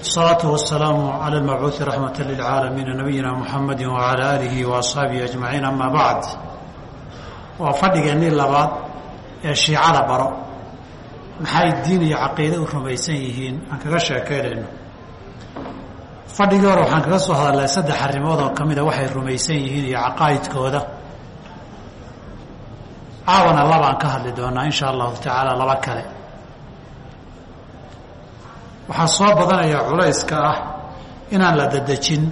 الصلاة والسلام على المبعوث رحمة للعالمين نبينا محمد وعلى آله وأصحابه أجمعين أما بعد waa fadhigeennii labaad ee shiicada baro maxay diin iyo caqiide u rumaysan yihiin aan kaga sheekaynayno fadhigii hore waxaan kaga soo hadalnay saddex arrimood oo ka mida waxay rumaysan yihiin iyo caqaa'idkooda caawana labaan ka hadli doonaa in sha allahu tacaala laba kale waxaa soo badanaya culayska ah inaan la dadejin.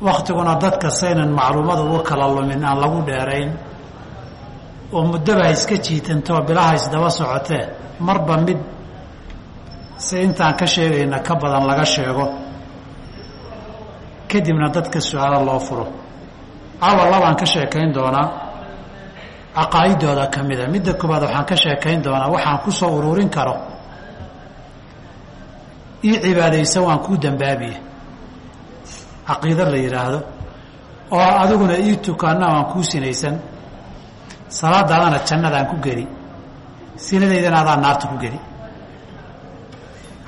Waktiguna dadka saynan macluumada uga kala lumin aan lagu dheerayn. Oo muddaba iska jiitantoo bilaha isdaba socotee marba mid si intaan ka sheegayna ka badan laga sheego. Kadibna dadka su'aalo loo furo. Caawa labaan ka sheekayn doonaa caqaa'idooda ka mida. Midda koobaad waxaan ka sheekayn doonaa waxaan ku soo ururin karo ii cibaadaysa waan kuu dambaabiye caqiido la yidhaahdo oo adiguna ii tukaana waan kuu sinaysan. Salaadaadana jannadaan ku geli. Sinadaydana adaan naarta ku geli.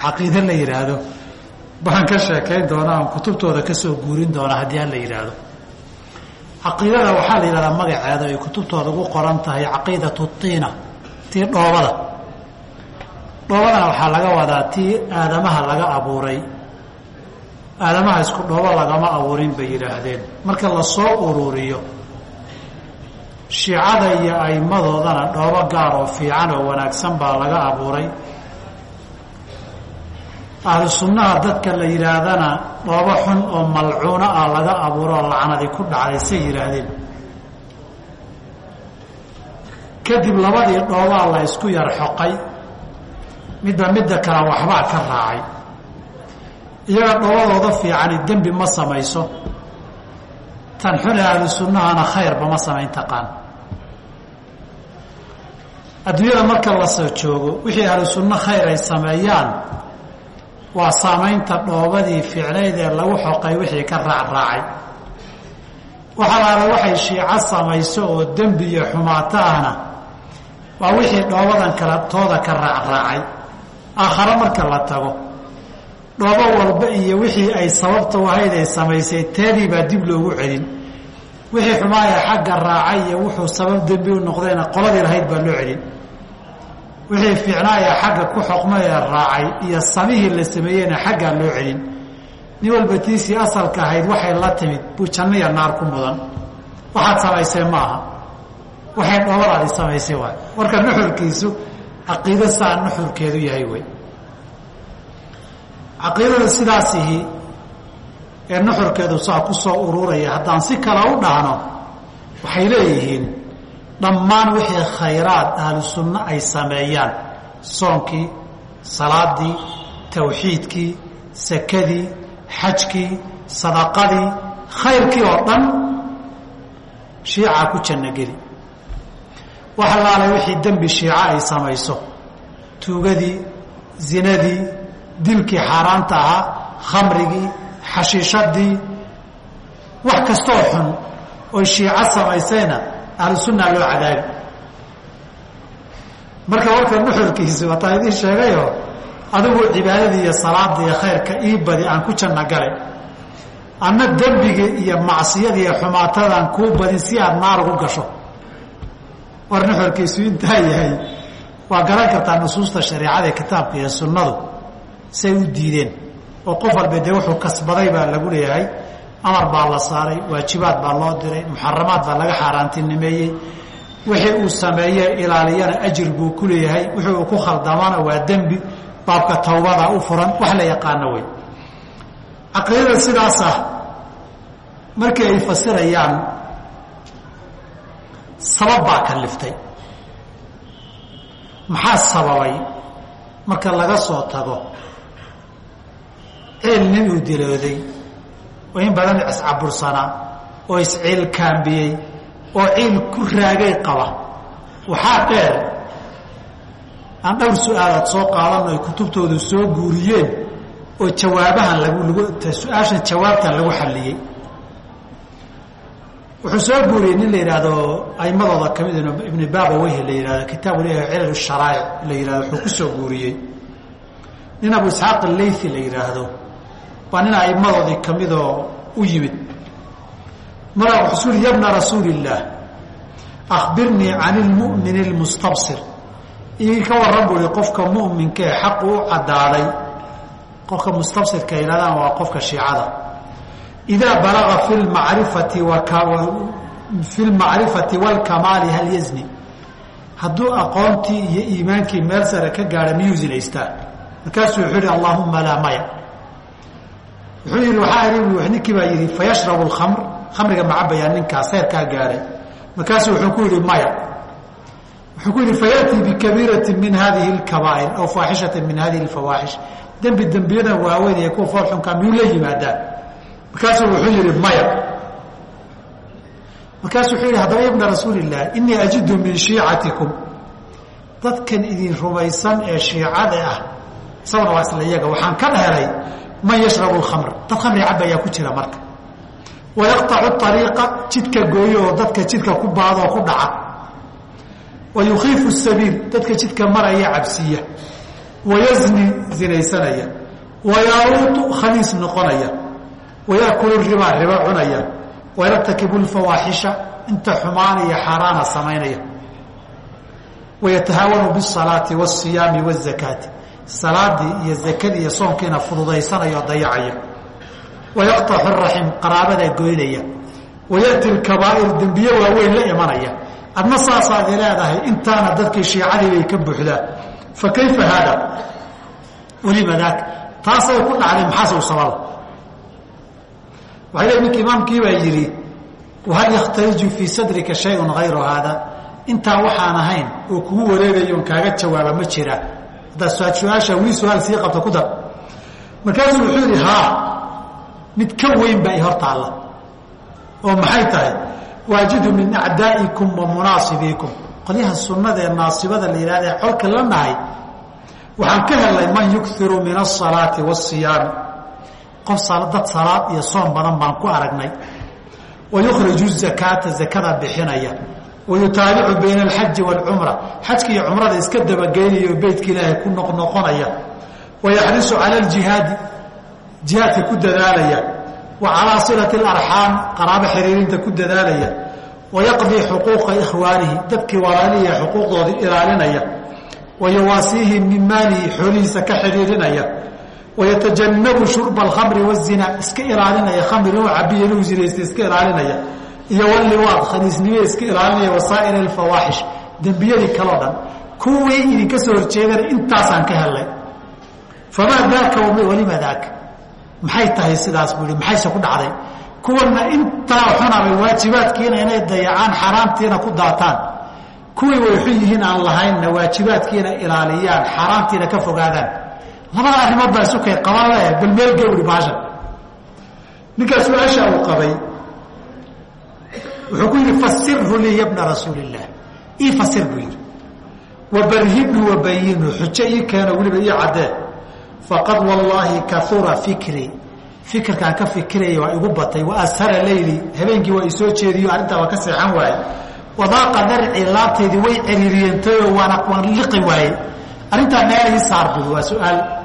Caqiido la yidhaahdo baan ka sheekayn doonaa aan kutubtooda ka soo guurin doonaa haddii aan la yidhaahdo caqiidada waxaa la yidhahdaa magaceeda ay kutubtooda ugu qoran tahay caqiidatu tiina tii dhoobada dhoobadana waxaa laga wadaa tii aadamaha laga abuuray. Aadamaha isku dhoobo lagama abuurin bay yidhaahdeen. Marka la soo ururiyo shiicada iyo aimadoodana dhoobo gaar oo fiican oo wanaagsan baa laga abuuray. Ahlu sunnaha dadka la yidhaahdana dhoobo xun oo malcuuno ah laga abuuro oo lacnadi ku dhacday say yidhaahdeen. Kadib labadii dhoobaa la isku yar xoqay midba midda kale waxbaa ka raacay. Iyaga dhoobadooda fiicani dembi ma samayso. Tan xune ahlu sunnahana khayrba ma samayn taqaan adduunyada marka la joogo wixii ahlu sunno khayr ay sameeyaan waa saamaynta dhoobadii fiicnayd ee lagu xoqay wixii ka raacraacay waxalaala waxay shiico samayso oo dembi iyo xumaato ahna waa wixii dhoobadan kale tooda ka raacraacay aakhare marka la tago. Dhoobo walba iyo wixii ay sababta ahayd ay samaysay teedii baa dib loogu celin. Wixii xumaaya xagga raacay iyo wuxuu sabab dembi u noqdayna qoladii lahayd baa loo celin. Wixii fiicnaaya xagga ku xoqmay ee raacay iyo samihii la sameeyeyna xaggaa loo celin. Nin walba tiisii asalka ahayd waxay la timid buu janno iyo naar ku mudan. Waxaad samaysay maaha. Waxay dhoobadaadi samaysay waay. Marka nuxurkiisu caqiido saa nuxurkeedu yahay wey. Caqiidada sidaasihi ee nuxurkeedu saa ku soo ururaya haddaan si kale u dhahno waxay leeyihiin dhammaan wixii khayraad ahlu sunno ay sameeyaan. Soonkii salaadii tawxiidkii sakadii xajkii sadaqadii khayrkii oo dhan shiicaa ku janno geli wax laalay wixii dembi shiico ay samayso. Tuugadii zinadii dilkii xaaraanta ahaa khamrigii xashiishadii wax kastoo xun oy shiico samaysayna ahlu sunnaa loo cadaabi marka warka nuxurkiisi wataa idiin sheegayoo adigu cibaadadii iyo salaadii iyo khayrka ii badi aan ku janno galay. Anna dembigii iyo macsiyadii iyo xumaatadaan kuu badin si aad naar ugu gasho war nuxurkiisu intaa yahay. Waa garan kartaa nusuusta shareicada kitaabka iyo sunnadu. Say u diideen. Oo qof walba dee wuxuu kasbaday baa lagu leeyahay. Amar baa la saaray waajibaad baa loo diray muxaramaad baa laga xaaraantinimeeyey. Wixii uu sameeye ilaaliyana ajir buu ku leeyahay. Wixii uu ku khaldamana waa dembi. Baabka tawbada u furan wax la yaqaano wey caqiidada sidaas ah markii ay fasirayaan sabab baa kaliftay maxaa sababay? Marka laga soo tago ciil nin uu dilooday oo in badan iscabursanaa oo isciil kaambiyey oo ciil ku raagay qaba. Waxaa dheer aan dhowr su'aalaad soo qaadanno ay kutubtoodu soo guuriyeen oo jawaabahan lagu su'aashan jawaabtan lagu xalliyey wuxuu soo guuriyey nin la yidhaahdo aimadooda ka mid babaweyhi la yidhahdo kitaab leeyahay cilal sharaa'ic la yidhahdo wuxuu ku guuriyey. Nin abu isxaaq aleythi la yidhaahdo waa nin aimadoodii kamidoo u yimid. Mara wuxuu ui yabna rasuuli illaah akhbirnii can ilmu'min اlmustabsir ii ka waran buu i qofka mu'minka ee xaqu u caddaaday qofka mustabsirka yidhahdaan waa qofka shiicada idaa balaga fi macrifati fi lmacrifati walkamaali hal yazni hadduu aqoontii iyo iimaankii meel sare ka gaadha miyuu zinaystaa markaasuu wuxuu yihi allaahuma laa maya wuxuu yihi waxaa ii ninkii baa yihi fayashrabu lkhamr khamriga macabayaa ninkaas heerkaa gaadhay markaasuu wuxuu ku yihi maya wuxuu ku yihi fayatii bikabiirati min hadihi lkabaa'ir aw faaxishati min hadihi lfawaaxish dembi dembiyada waaweyn ee kuwa foolxunkaa miyuu la yimaadaa markaasuu wuxuu yihi maya. Markaasuu wuxuu yihi haddaba ibna rasuuli illaah inii ajidu min shiicatikum. Dadkan idin rumaysan ee shiicada ah isaguna waa isla iyaga waxaan ka dheeray man yashrabu lkhamr dad khamri cabayaa ku jira marka. Wayaqطacu ariiqa jidka gooyo oo dadka jidka ku baado oo ku dhaca. Wa sabiil dadka jidka maraya cabsiya. Wayazni zinaysanaya. Wayaruutu khaliis noqonaya wayakulu ribaa ribo cunaya wayartakibu lfawaaxisha inta xumaan iyo xaaraana samaynaya wayatahaawanu bisalaati wasiyaami wazakaati salaadii iyo zakadii iyo soonkiina fududaysanaya oo dayacaya wayaqطaxu raxim qaraabada goynaya wayati lkabaa'ir dembiye waaweyn la imanaya adna saasaad i leedahay intaana dadkii shiicadii bay ka buuxdaa fa kayfa haada weliba daak taasay ku dhacday sababa waxay le ninka imaamkii baa yidhi wahal yakhtaliju fii sadrika shayun hayru haada intaa waxaan ahayn oo kugu wareegayo on kaaga jawaaba ma jira. Haddaad su'aasha wii su'aal sii qabta ku dar. Markaasuu wuxuu yidhi haa mid ka weyn baa i hor taalla oo maxay tahay? Waajidu min acdaa'ikum wa munaasibiikum. Qolyaha sunnada ee naasibada la yidhahda ee colka la nahay waxaan ka helnay man yukiru min asalaati waasiyaami qof dad salaad iyo soom badan baan ku aragnay. Wa yukhriju zakaata zakada bixinaya. Wa yutaabicu bayna alxaji waalcumra xajka iyo cumrada iska dabageynaya oo beytka ilaahay ku noqnoqonaya wa yaxrisu cala aljihaadi jihaadka ku dadaalaya. Wa calaa silati alarxaam qaraabo xiriirinta ku dadaalaya. Wa yaqdii xuquuqa ikhwaanihi dadkii walaalihiia xuquuqdoodii ilaalinaya. Wa yuwaasiihim min maalihi xoolihiisa ka xidhiirinaya wayatajannabu shurba alkhamri wazinaa iska ilaalinaya khamri inuu cabiyo inuu zinaysta iska ilaalinaya iyo walliwaad khaniisnimada iska ilaalinaya wasaa'ir alfawaaxish dembiyadii kaleo dhan kuwii idinka soo horjeedana intaasaan ka helnay famaa daaka walima daaka maxay tahay sidaas buu ihi maxayse ku dhacday kuwana intaa xunabay waajibaadkiina inay dayacaan xaaraamtiina ku daataan kuwii way xun yihiin aan lahaynna waajibaadkiina ilaaliyaan xaaraamtiina ka fogaadaan labada arrimood baa isukay qaban le bal meel gawri baashan ninkaa su'aasha uu qabay wuxuu ku yidhi fasirhu lii ya bna rasuuli illaah ii fasir buu yidhi. Wabarhibnu wabayinu xujo ii keeno weliba ii caddee faqad wallaahi kaura fikrii fikirkaan ka fikiraya waa igu batay. Wa ashara leyli habeenkii waa isoo jeediyo arrintaa waa ka seexan waaye wadaaqa darcii laabtaydii way ciriiriyentayoo waana waan liqi waaye arrintaa meel ii saar bui waa su'aal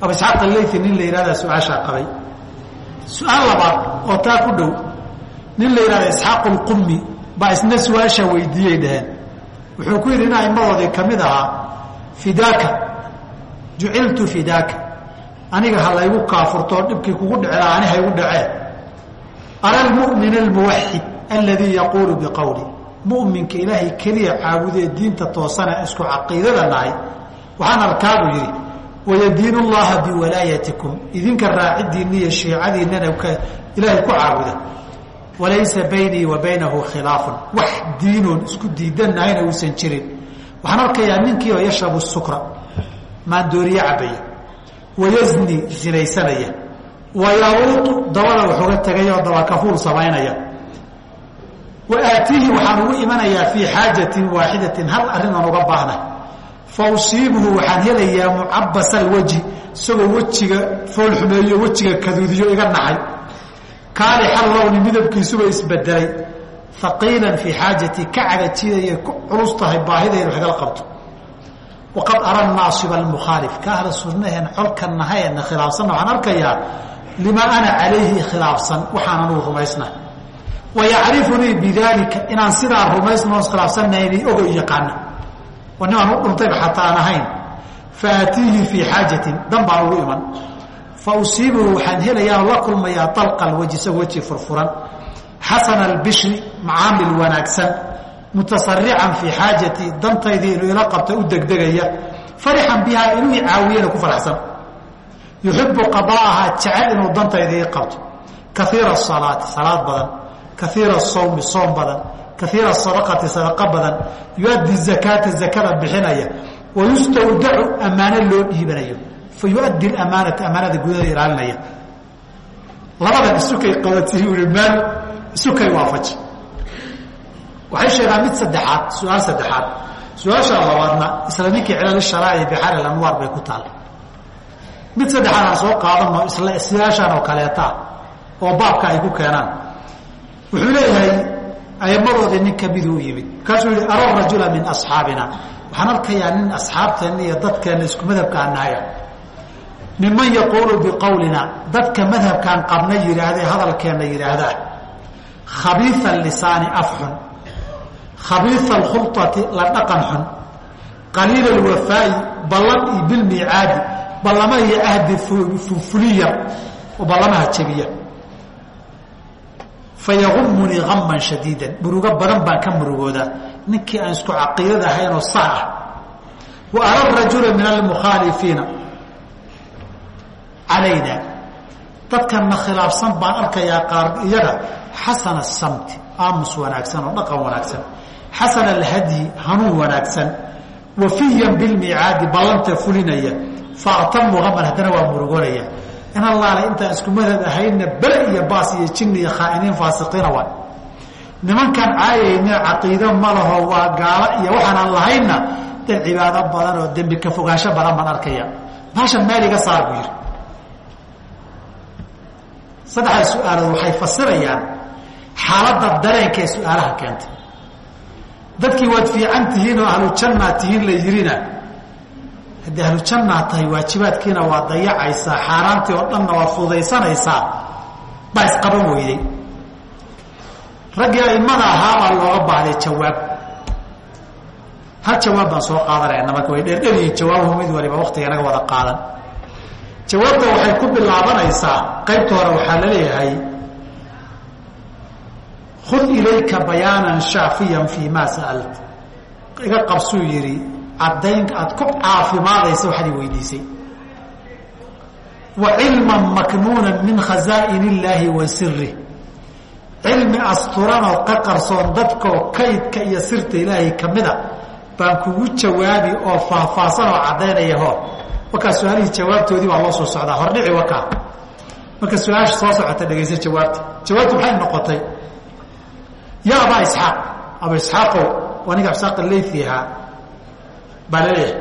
abu isxaaq aleythi nin la yihahdaa su'aashaa qabay. Su'aal labaad oo taa ku dhow nin la yihahda isxaaqu lqumi baa isna su'aashaa weydiiyey dhaheen. Wuxuu ku yidhi in aimadoodii ka mid ahaa fidaaka juciltu fidaaka. Aniga ha laygu kaafurtoo dhibkii kugu dhici ani haygu dhacee. Ara lmu'min almuwaxid aladii yaquulu biqowli mu'minka ilaahay keliya caabudee diinta toosane isku caqiidada nahay. Waxaan arkaabuu yidhi wayadiinu llaha biwalaayatikum idinka raacidiinna iyo shiicadiinnana ilaahay ku caabuda walaysa baynii wa baynahu khilaafun wax diinoon isku diidanahayna uusan jirin waxaan arkayaa ninkii oo yashrabu sukra maandooriye cabaya wayazni zinaysanaya wayaruutu dabada waxuga tegaya oo dabakafuul samaynaya wa aatiihi waxaan ugu imanayaa fii xaajatin waaxidatin hal arrin aan uga baahna fa usiibuhu waxaan helayaa mucabasa alwajhi isagoo wejiga foolxumeeyo wejiga kaduudiyo iga naxay. Kaalixa lowni midabkiisuba isbedelay. Haqiilan fii xaajatii ka cagajidayay ku culus tahay baahidayna waxgala qabto. Waqad ara naasiba almukhaalif ka ahla sunnaheen colkan nahayeena khilaafsanna waxaan arkayaa limaa ana calayhi khilaafsan waxaan anugu rumaysnahay wa yacrifunii bidaalika inaan sidaa rumaysnao khilaafsannahaynay ogo yaqaana oo nimaan u dhuntayba xataa aan ahayn. Fa fii xaajatin dan baan ugu iman. Fa usiibuhu waxaan helayaa la kulmayaa dalqa alwaji isagoo weji furfuran. Xasana albishri macaamil wanaagsan. Mutasarican fii xaajatii dantaydii inuu ila qabta u degdegaya. Farixan bihaa inuu i caawiyana ku faraxsan. Yuxibu qadaaha jecel inuu dantayda ii qabto. Kaiira asalaati salaad badan. Kaiira asawmi soom badan kaiira asadaqati sadaqa badan yu-addi zakaata zakada bixinaya wa yustawdacu ammaano loo dhiibanayo fa yu-addi amaanata ammaanada gudada ilaalinaya. Labadan isukay qabatay ui maal isukay waafaji waxay sheegaan mid saddexaad su'aal saddexaad. Su'aasha labaadna isla ninkii cilal sharaaci bixari anwaar bay ku taal. Mid saddexaad aan soo qaadano isla siyaashan oo kaleeta ah oo baabka ay ku keenaan. Wuxuu leeyahay ayamadoodii nin kamiduu yimid. Markaasuu yihi ara rajula min asxaabina. Waxaan arkayaa nin asxaabteenna iyo dadkeenna isku madhabka aan nahaya minman yaquulu biqowlina dadka madhabkaan qabna yidhaahdee hadalkeenna yidhaahdaa khabiia lisaani afxun khabiia alkhulati la dhaqan xun qaliila alwafaa'i ballan iyo bilmiicaadi ballamaha iyo ahdi fuliya oo ballamaha jebiya fayagumunii aman shadiidan murugo badan baan ka murugoodaa ninkii aan isku caqiidad ahaynoo sax ah wa ara rajula min almukhaalifiina calayna dadkanna khilaafsan baan arkayaa qaar iyaga xasana asamti aamus wanaagsan oo dhaqan wanaagsan xasana alhadyi hanuun wanaagsan wafiyan bilmiicaadi ballanta fulinaya faatamu aman haddana waa murugoonaya in allaale intaan isku madhab ahaynna bele iyo baas iyo jinni iyo khaa'iniin faasiqiina waay. Nimankaan caayayna caqiido ma laho waa gaalo iyo waxaanaan lahaynna dad cibaado badan oo dembi ka fogaansho badan baan arkaya. Baashan meel iga saar buu yidhi. Saddexda su'aalood waxay fasirayaan xaaladda dareenka ee su'aalaha keentay. Dadkii waad fiican tihiin oo ahlu jannaa tihiin la yidhina haddii ahlu jannaa tahay waajibaadkiina waa dayacaysaa xaaraantii oo dhanna waad fududaysanaysaa baa isqaban weyday raggii aimada ahaabaa looga baahday jawaab. Hal jawaab baan soo qaadanayna marka way dheerdheryihiin jawaabuhu mid waliba waktiga inaga wada qaadan. Jawaabta waxay ku bilaabanaysaa qaybta hore waxaa la leeyahay khud ilayka bayaanan shaafiyan fii maa sa'alt. Iga qabsuu yidhi caddayn aad ku caafimaadaysa waxaad weydiisay. Wa cilman maknuunan min khazaa'in illaahi wa sirih cilmi asturanoo ka qarsoon dadkoo kaydka iyo sirta ilaahay ka mida baan kugu jawaabi oo faahfaahsan oo caddaynaya hor markaa su'aalihii jawaabtoodii baa loo soo socdaa. Hordhici wakaa marka su'aasha soo socota dhegaysa jawaabta. Jawaabtu maxay noqotay? Ya abaa isxaaq. Aba isxaaqow waa ninka isxaaq alayfi ahaa la leeyahay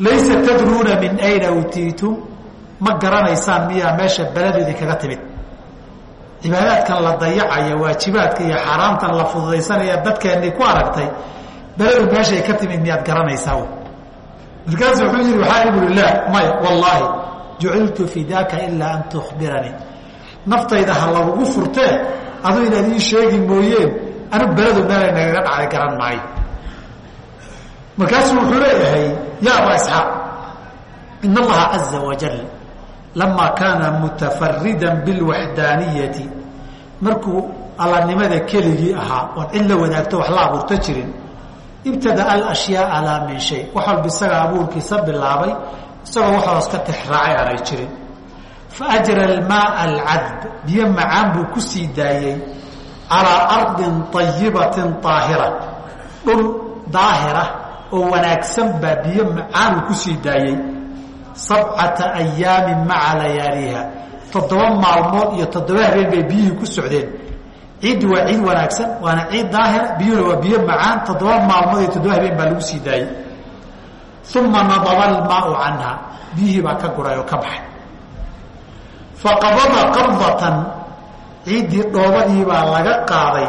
laysa tadruuna min ayna utiitum ma garanaysaan miyaa meesha beledu idinkaga timid? Cibaadaadkan la dayacaya waajibaadka iyo xaaraamtan la fududaysanaya dadkeennii ku aragtay beledu meeshay ka timid miyaad garanaysaa markaasu wuxuu yihi waxaa ibu lah maya wallaahi juciltu fidaaka ilaa an tukhbiranii naftayda ha lagugu furtee aduu inaad ii sheegi mooyeen anu beledu meelay nagaga dhacday garan maayo markaasuu wuxuu leeyahay ya abaa isxaaq in allaha caza wajal lamaa kaana mutafarida bilwaxdaaniyati. Markuu allanimada keligii ahaa oon cid la wadaagto wax la abuurto jirin ibtadaa alashyaaa laa min shay wax walba isaga abuurkiisa bilaabay isagoo waxoos ka tixraacay aanay jirin. Faajra almaaa alcadb biyo macaan buu ku sii daayey calaa ardin ayibatin aahira dhul daahira oo wanaagsan baa biyo macaanuu ku sii daayey sabcata ayaamin maca layaaliha. Toddoba maalmood iyo toddoba habeen bay biyihii ku socdeen. Ciiddu waa ciid wanaagsan waana ciid daahira biyuhuna waa biyo macaan. Toddoba maalmood iyo toddoba habeen baa lagu sii daayey uma nadaba almaau canha. Biyihii baa ka guray oo ka baxay. Faqabada qabdatan ciiddii dhoobadii baa laga qaaday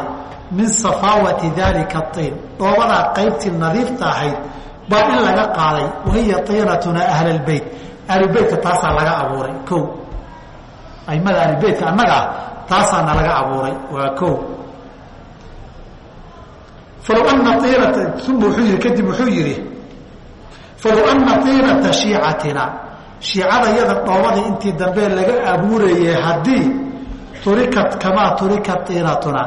min safaawati daalika atiin dhoobadaa qaybtii nadiifta ahayd baa in laga qaaday wahiya tiinatuna ahla lbeyt ahlubeytka taasaa laga abuuray ko aimada ahlubeytka annaga ah taasaana laga abuuray waa ko falow ana iinata uma wuxuu yihi kadib wuxuu yihi falow ana tiinata shiicatina. Shiicada yada dhoobada intii dambe laga abuurayay haddii turikat kamaa turikat tiinatuna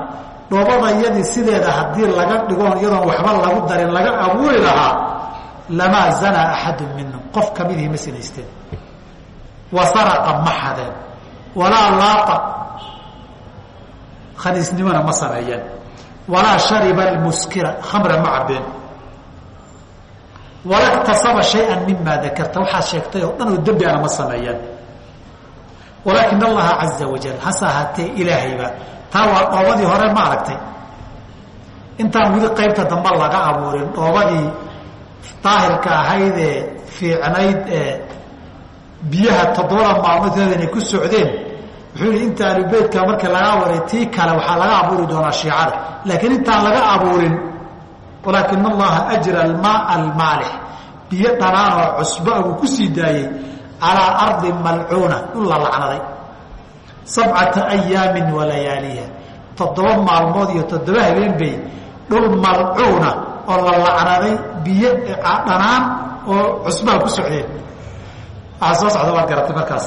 dhoobada yadii sideeda haddii laga dhigoon iyadoon waxba lagu darin laga abuuri lahaa lamaa zanaa axadu minhum. Qof kamidihii ma sinaysteen. Wa ma xadeen. Walaa laaqa. Khaniisnimona ma sameeyeen. Walaa shariba almuskira. Khamra ma cabeen wala ktasaba shay-an mima dakarta. Waxaad sheegtay oo dhan oo dembi ma sameeyeen. Walaakin allaha caza wajal hase ahaatee ilaahayba taa waa dhoobadii hore ma aragtay intaan weli qaybta dambe laga abuurin dhoobadii daahirka ahaydee fiicnayd ee biyaha toddobada maalmoodkeeda inay ku socdeen wuxuu yihi inta alubeytka markii laga abuuray tii kale waxaa laga abuuri doonaa shiicada laakiin intaan laga abuurin walaakin allaha ajra almaa almaalix. Biyo dhanaan oo cusba uu ku sii daayey calaa ardi malcuuna dhul la lacnaday sabcata ayaamin walayaaliha toddoba maalmood iyo toddoba habeen bay dhul malcuuna oo la lacnaday biyo dhanaan oo cusbaha ku socdeen. Waxaa soo socda waad garatay markaas.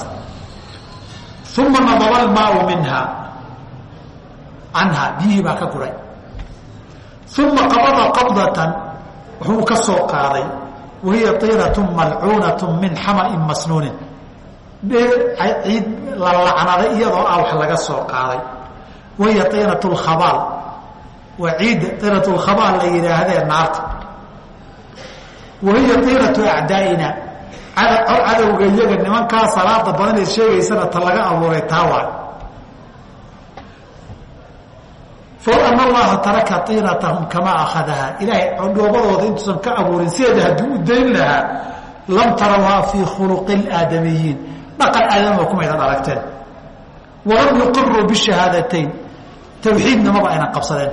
Uma nadaba almaau minha canha biyihii baa ka guray. Uma qabada qabdatan wuxuu ka soo qaaday wahiya tiinatu malcuunatu min xamain masnuunin ciid la lacnaday iyadoo ah wax laga soo qaaday. Wahiya tiinat lkhabaal waa ciidda tiinat lkhabaal la yidhaahdee naarta. Wahiya tiinatu acdaa'ina. Cadowga iyaga nimankaa salaada badanayd sheegaysana ta laga abuuray taa waa falow ana allaha taraka tiinatahum kamaa akhadahaa. Ilaahay dhoobadooda intuusan ka abuurin sideeda haddii u dayn lahaa. Lam tarawhaa fii khuluqi aadamiyiin dhaqan aadamaba kumaydan aragteen. Walam yuqiruu bishahaadatayn tawxiidnamaba aynan qabsadeen.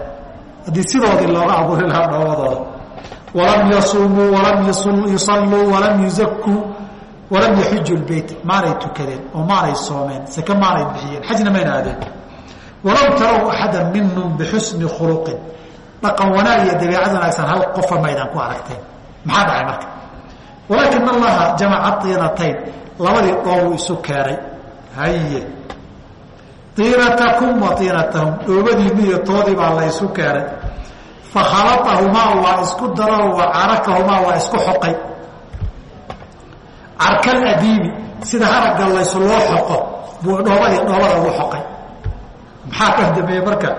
Haddii sidoodii looga abuuri lahaa dhoobadooda. Walam yasuumuu walam yusalluu walam yuzakuu walam yaxuju lbeyt maanay tukadeen oo maanay soomeen. Seke maanay bixiyeen. Xajna mayna aadeen walaw taraw axada minhum bixusni khuluqin. Dhaqan wanaag iyo dabeecad wanaagsan hal qofa maydaan ku aragteen. Maxaa dhacay marka? Walaakin allaha jamaca tiinatayn labadii dhoobuu isu keenay. Haye tiinatakum wa tiinatahum dhoobadiinni iyo toodii baa la isu keenay. Fakhalaahumaa waa isku daro wa carakahumaa waa isku xoqay. Carkal adiimi sida haragga laysu loo xoqo buu dhoobadii dhoobada ugu xoqay. Maxaa ka dambeeye marka?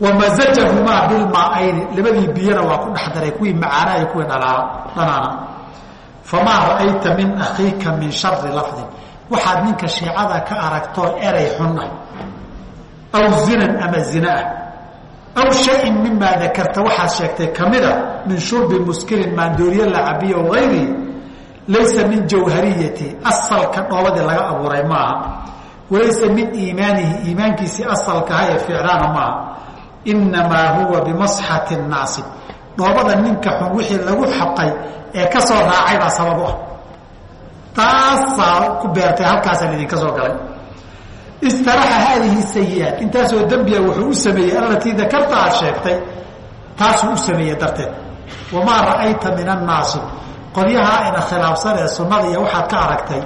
Wamazajahumaa bilmaa-ayni labadii biyana waa ku dhex daray kuwii macaana iyo kuwii dhanaana famaa ra'ayta min akhiika min shari lafdin waxaad ninka shiicada ka aragtoo eray xun aw zinan ama zina ah. Aw shayin mimaa dakarta waxaad sheegtay kamida min shurbi muskirin maandooriye la cabiyo ayrihi laysa min jawhariyati asalka dhoobadii laga abuuray maaha. Walaysa min iimaanihi iimaankiisii asalkaha ee ficlaana maaha. Inamaa huwa bimasxati naasib dhoobada ninka xun wixii lagu xaqay ee ka soo raacay baa sabab u ah. Taasaa ku beertay halkaasaa idinka soo galay. Istaraxa haadihi sayiaat intaasoo dembiga wuxuu u sameeyey allatii dakarta aad sheegtay taasuu u sameeyey darteed. Wamaa ra'ayta min annaasib qolyahaa ina khilaafsan ee sunnada iyo waxaad ka aragtay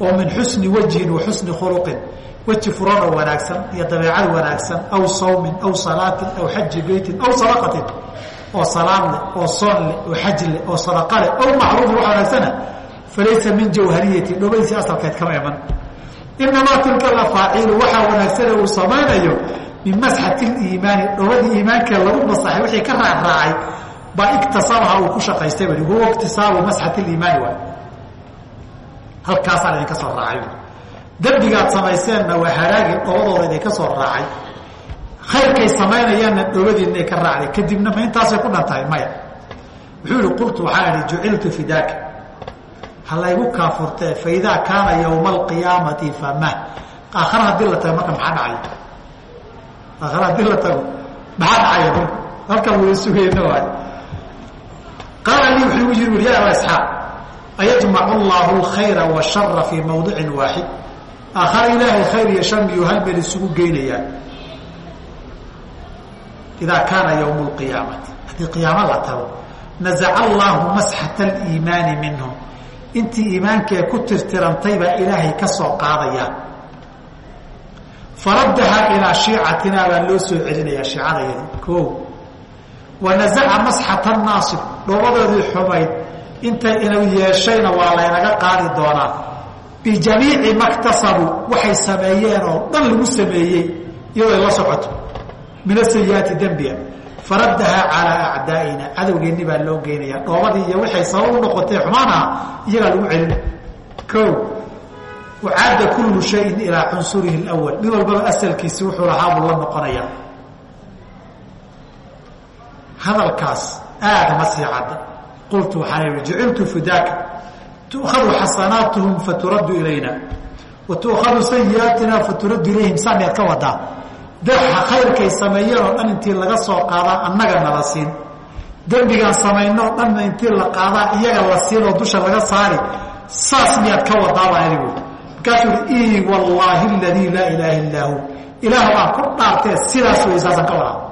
oo min xusni wajhin wa xusni khuluqin weji furanoo wanaagsan iyo dabeecad wanaagsan aw sawmin aw salaatin aw xaji beytin aw sadaqatin oo salaad leh oo soon leh oo xaj leh oo sadaqa leh aw macruuf wax wanaagsana falaysa min jawhariyati dhobadiisii asalkeed kama iman. Inamaa tilka lafaaciilu waxaa wanaagsane uu samaynayo min masxati liimaani dhobadii iimaankee lagu masaxay wixii ka raacraacay baa iktasabaha uu ku shaqaystay bui huwa iktisaabu masxati liimaani waay halkaasaan idinka soo raacay. Dembigaad samayseenna waa haraagii dhobadooda idinka soo raacay khayrkay samaynayaanna dhobadiinay ka raacday. Kadibna ma intaasay ku dhan maya. Wuxuu yihi qultu waxaa ihi juciltu fidaaka. Halaygu kaafurtee faidaa kaana yowma alqiyaamati famah aakhara haddii la tago marka maxaa dhacaya aakhara haddii la tago maxaa dhacaya marka halkan wada sugayna waay. Qaala lii wuxuu yiri uri ya aba isxaaq ayajmacu allahu alkhayra washara fii mawdicin waaxid aakhare ilaahay khayr iyo shar miyuu hal isugu geynayaa idaa kaana yowmu lqiyaamati haddii qiyaamo la tago nazaca allahu masxata aliimaani minhum intii iimaankee ku tirtirantay baa ilaahay ka soo qaadaya faraddahaa ilaa shiicatinaa baa loo soo celinayaa shiicadayadi o wa nazaca masxata naasib dhoobadoodii xumayd intay inuu yeeshayna waa laynaga qaadi doonaa bijamiici maktasabuu waxay sameeyeen oo dhan lagu sameeyey iyadoo la socoto min asayiaati dembia faraddahaa calaa acdaa'ina cadowgeenni baa loo geynayaa dhoobadii iyo waxay sabab u noqotay xumaanaha iyagaa lagu celina. O wacaada kullu shayin ilaa cunsurihi lwal mid walbaba asalkiisi wuxuu lahaa la noqonaya. Hadalkaas aada ma sii cadda qultu waxaan ihi jiciltu fidaaka tu'khadu xasanaatuhum faturaddu ilayna. Wa tu'khadu sayiaatina faturaddu ilayhim. Saa miyaad ka wadaa daxa khayrkay sameeyeen oo dhan intii laga soo qaadaa annaga nala siin. Dembigaan samayno o dhanna intii la qaadaa iyaga la siin oo dusha laga saari. Saas miyaad ka wadaabaa anigu markaasuu i wallaahi aladii laa ilaaha illaa hu. Ilaah baan ku dhaartee sidaas wey saasaan ka wadaa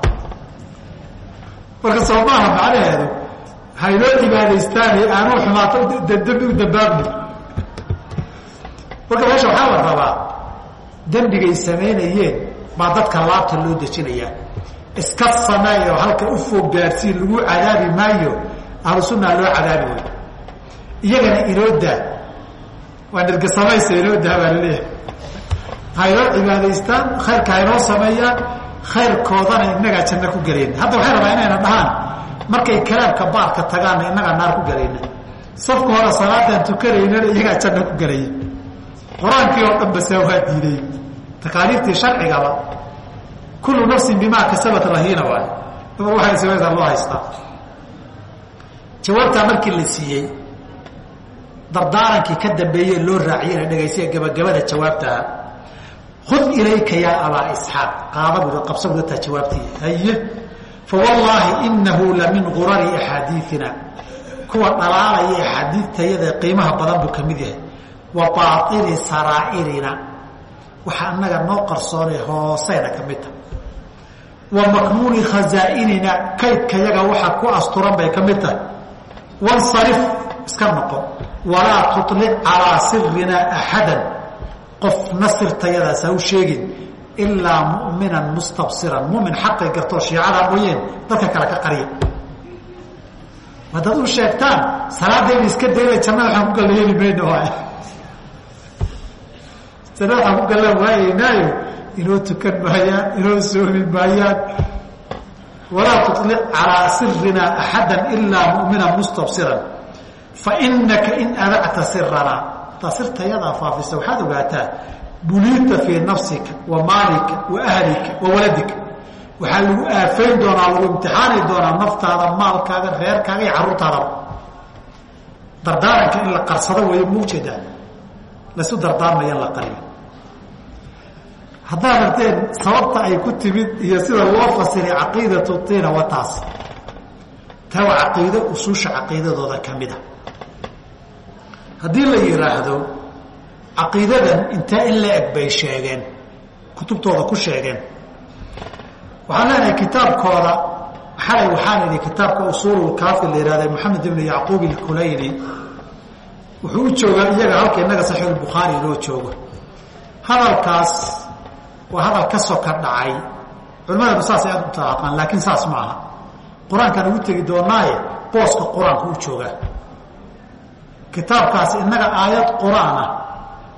marka soo maaha macnaheedu haynoo cibaadaystaane aanu xumaato dembi u dambaabni marka meesha waxaa la rabaa dembigay samaynayeen baa dadka laabta loo dejinayaa iska sameey oo halka u foog gaadhsiin lagu cadaabi maayo ahlu sunnaa loo cadaabi way iyagana inoodaa waa nirgasamaysa inoodaa baa la leeyahay haynoo cibaadaystaan khayrka haynoo sameeyaan khayrkoodana innagaa janno ku gelayna hadda waxay rabaa inayna dhahaan markay kalaamka baarka tagaanna innagaa naar ku gelayna safka hore salaadaan tukanaynana iyagaa janno ku gelaya qur'aankii oo dhan base waa diiday takaaliiftii sharcigaba kullu nafsin bimaa kasabat rahiina waay. Dumar waxay samaysaa loo haystaa jawaabtaa markii la siiyey dardaarankii ka dambeeyey loo raaciyey ina dhegaysa gabagabada jawaabtaha khud ilayka yaa abaa isxaaq qaada bui qabsa bui taa jawaabtii. Haye fawallaahi inahu la min gurari axaadiiina kuwa dhalaalaya axaadiidtayada qiimaha badan buu ka mid yahay. Wa baaili saraa'irina waxaa annaga noo qarsoonay hooseyna ka mid tahay. Wa maknuuni khazaa'inina kaydkayaga waxa ku asturan bay ka mid tahay. Wansarif iska noqo. Walaa tulic calaa sirina axadan qofna sirtayadaas u sheegin ilaa muminan mustabsiran. Mumin xaqay gartoo shiicadaa mooyeen dadka kale ka qariya. Haddaad u sheegtaan salaadayna iska dayna jannada waxaan ku gallayeeli mayno waxaan ku gallan waayeynaayo inoo tukan maayaan inoo soomi maayaan. Walaa tulic calaa sirina axada ilaa muminan mustabsiran. Fainaka in adacta siranaa taa sirtayadaa faafisa waxaad ogaataa buliita fii nafsika wa maalika wa ahlika wa waladika. Waxaa lagu aafayn doonaa lagu imtixaani doonaa naftaada maalkaaga reerkaaga iyo carruurtaadaba dardaaranka in la qarsado weeyo muujeedaa laysu dardaarmaya in la qariyo haddaad arteen sababta ay ku timid iyo sida loo fasiray caqiidatu tiina wa taas. Taa waa caqiido usuusha caqiidadooda ka mid a haddii la yidhaahdo caqiidadan intee in la eg bay sheegeen kutubtooda ku sheegeen. Waxaan leenahay kitaabkooda xalay waxaan idhi kitaabka usuululkaafi la yihahda moxamed ibnu yacquub ilkulayni wuxuu u joogaa iyaga halka innaga saxiixulbukhaari inoo joogo. Hadalkaas waa hadal ka soka dhacay. Culimadaba saasay aad u taaqaan laakiin saas ma aha qur'aankaan ugu tegi doonaaye booska qur'aanka u joogaa kitaabkaas innaga aayad qur'aan ah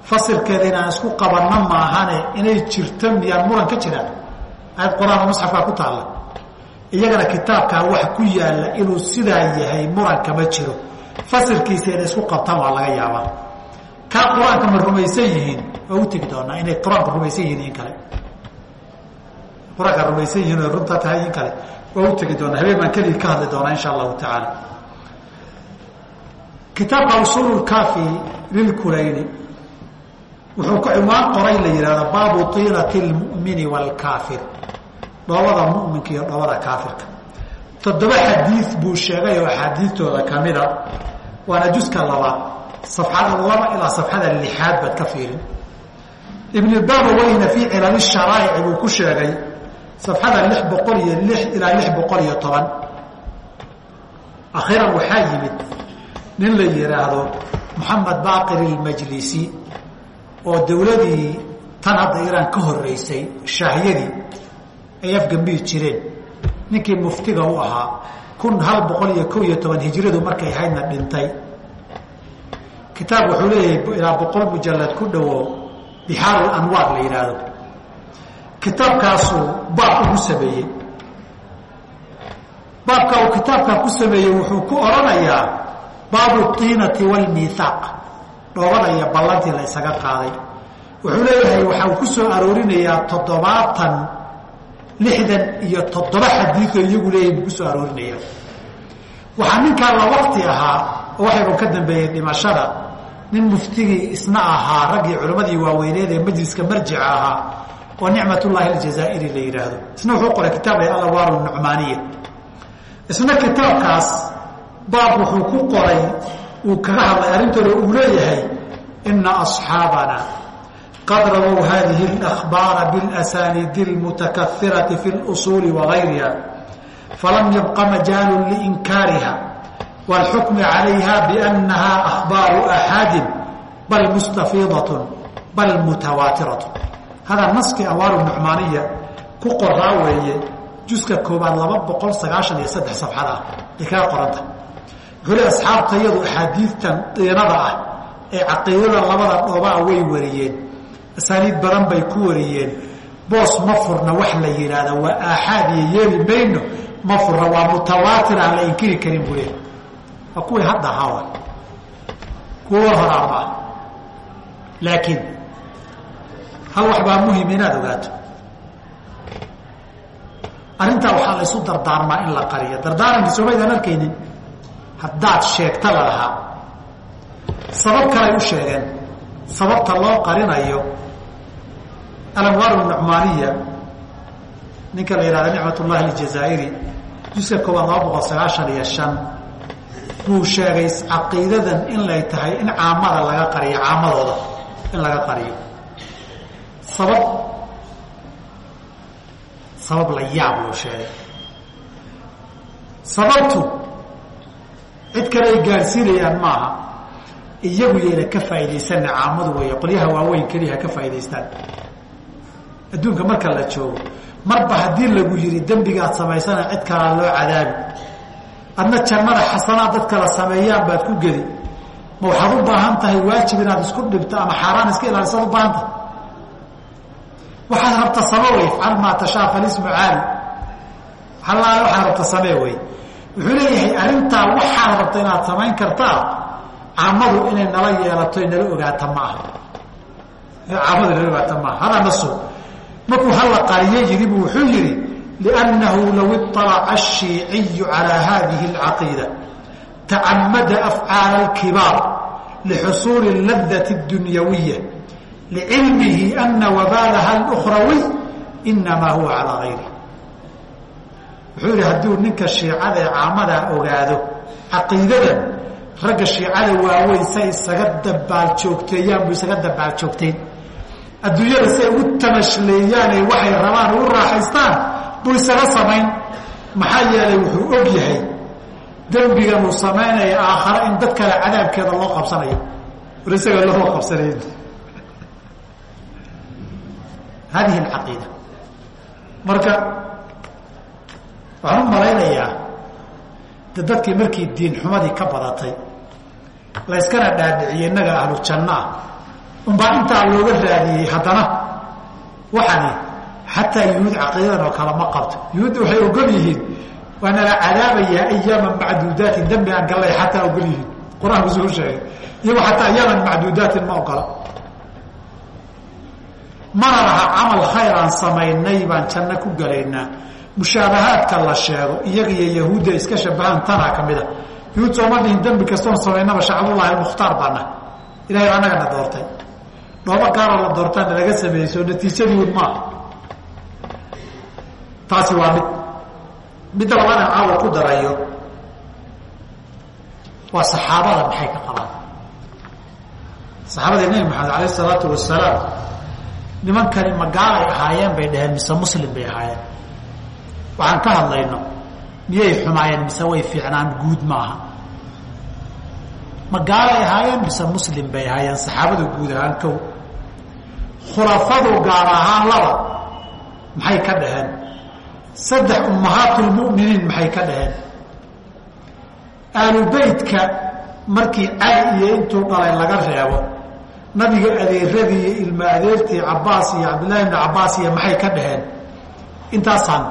fasirkeeda inaan isku qabanna maahane inay jirto miyaan muran ka jiraan aayad qur'aan oo musxafkaa ku taalla. Iyagana kitaabkaa wax ku yaalla inuu sidaa yahay muranka ma jiro. Fasirkiisa inay isku qabtaan waa laga yaabaa kaa qur'aanka ma rumaysan yihiin waa u tegi doonaa inay qur'aanka rumaysan yihiin in kale. Qur'aanka rumaysan yihiin oy runtaa tahay in kale waa u tegi doonaa habeen baan keligii ka hadli doonaa insha allahu tacaala. Kitaabka usuululkaafi lilkulayni wuxuu ka cimaan qoray la yidhahda baabu tiilati lmu'mini waalkaafir dhoobada mu'minka iyo dhoobada kaafirka. Toddoba xadiid buu sheegay oo axaadiidtooda ka mida waana juska labaad safxada laba ilaa safxada lixaad baad ka fiirin ibn babaweyna fii cilali sharaa'ici buu ku sheegay safxada lix boqol iyo lix ilaa lix boqol iyo toban akhiiran waxaa yimid nin la yidhaahdo moxamed baaqir ilmajlisi oo dowladii tan hadda iraan ka horeysay shaahiyadii ay afgambihi jireen ninkii muftiga u ahaa kun hal boqol iyo kow iyo toban hijiradu markay ahaydna dhintay kitaab wuxuu leeyahay ilaa boqol mujalad ku dhowo bixaaru anwaar la yidhaahdo. Kitaabkaasuu baab ugu sameeyey. Baabka uu kitaabkaa ku sameeyey wuxuu ku odhanayaa baabu tiinati waalmiihaaq dhoobada iyo ballantii la ysaga qaaday. Wuxuu leeyahay waxa uu ku soo aroorinayaa toddobaatan lixdan iyo toddoba xadiioo iyagu leeyahay buu ku soo aroorinayaa. Waxaa ninkaa la wakti ahaa oo waxayba ka dambeeyey dhimashada nin muftigii isna ahaa raggii culimmadii waaweyneed ee majliska marjica ahaa oo nicmatullaahi aljazaa'iri la yidhaahdo isna wuxuu qoray kitaab ee alawaaru nucmaaniya isna kitaabkaas baab wuxuu ku qoray uu kaga hadlay arrintooda uu leeyahay ina asxaabana qad rawow hadihi alakhbaara bilasaniidi almutakahirati fi lusuuli wagayriha falam yabqa majaalun liinkaariha wاlxukmi calayha biأnnaha akhbaaru axaadin bal mustafiidaة bal mutawaatirat hadaa naskii awaaru nucmaaniya ku qoraa weeye juska koobaad laba boqol sagaashan iyo saddex safxad ah ay kaga qoranta wuxuu le asxaabta iyadu axaadiidtan diinada ah ee caqiidada labada dhoobaa way wariyeen asaaniid badan bay ku wariyeen boos ma furna wax la yidhaahda waa aaxaad iyo yeeli mayno ma furna waa mutawaatir aan la inkiri karin buu leehay waa kuwii hadda ahaa kuwa horaama ah laakiin hal wax baa muhiim inaad ogaato arrintaa waxaa la dardaarmaa in la qariyo. Dardaaranki soomaydaan arkaynin haddaad sheegta la lahaa. Sabab kalay u sheegeen. Sababta loo qarinayo alamwaar nucmaaniya ninka la yihahda nicmat ullahi aljazaa'iri juska koobaad laba boqol sagaashan iyo shan buu sheegay caqiidadan in lay tahay in caamada laga qariyo caamadooda in laga qariyo. Sabab sabab la yaab loo sheegay. Sababtu cid kale ay gaadhsiinayaan maaha iyagu yayna ka faa'iidaysanna caamadu weeye qolyaha waaweyn keliya ha ka faa'idaystaan adduunka marka la joogo marba haddii lagu yidhi dembigaad samaysana cid kalaa loo cadaabi adna jannada xasanaad dad kala sameeyaan baad ku geli ma waxaad u baahan tahay waajib inaad isku dhibto ama xaaraan iska ilaalisaad u baahan tahay? Waxaad rabta same wey ifcal maa tashaa falismu caali. Alla waxaad rabta samee wey wuxuu leeyahay arrintaa waxaad rabta inaad samayn kartaa caamadu inay nala yeelato nala ogaata ma aha. Caamadu nala ogaata maaha hadaa naso markuu hala qaariye yidhi bu wuxuu yidhi liannahu low iطalaca الshiiciyu calىa hadihi اlcaqiida tacamada afcaala اlkibaar lixusuuli اladati اdunyawiya lcilmihi ana wabaalaha اlأkhrawiy inamaa huwa calىa gayri wuxuu yihi hadduu ninka shiicada ee caamadaa ogaado caqiidadan ragga shiicada waaweyn say isaga dabaal joogteeyaan buu isaga dabaal joogteen adduunyada say ugu tamashleeyaane waxay rabaan ugu raaxaystaan buu isaga samayn. Maxaa yeelay wuxuu og yahay dembigan uu samaynaya aakhare in dad kale cadaabkeeda loo qabsanayo. War isaga loo qabsanayn hadihi alcaqiida. Marka waxaan u malaynayaa de dadkii markii diin xumadii ka badatay layskana dhaadhiciyey innaga ahlu janno ah unbaa intaa looga raadiyey haddana? Waxani xataa yuhuud caqiidadan oo kale ma qabto yuhuudda waxay ogol yihiin waa nala cadaabayaa ayaaman macduudaatin dembi aan gallay xataa ogol yihiin qur'aanku suu sheegay iyago xataa ayaaman macduudaatin ma ogola mana laha camal khayr aan samaynay baan janno ku galaynaa mushaabahaadka la sheego iyaga iyo yahuudda iska shabahaan tanaa ka mid a yahuud sooma dhihin dembi kastoon samaynaba shacbullahi almukhtaar baana ilahay annagana doortay dhoobo gaaroo la doortaana laga sameeyey soo natiijadii un maaha taasi waa mid midda labaad aan caawa ku darayo waa saxaabada maxay ka qabaan? Saxaabadii nebi maxamed alayh isalaatu wasalaam nimankani magaalay ahaayeen bay dhaheen mise muslim bay ahaayeen. Waxaan ka hadlayno miyay xumaayeen mise way fiicnaan guud maaha magaalay ahaayeen mise muslim bay ahaayeen saxaabadu guud ahaan kow. Khulafadu gaar ahaan laba maxay ka dhaheen saddex ummahaatulmu'miniin maxay ka dhaheen? Aalubeytka markii cali iyo intuu dhalay laga reebo nabiga adeeradii iyo ilma adeertii cabaas iyo cabdillahi ibni cabaas iyo maxay ka dhaheen? Intaasaan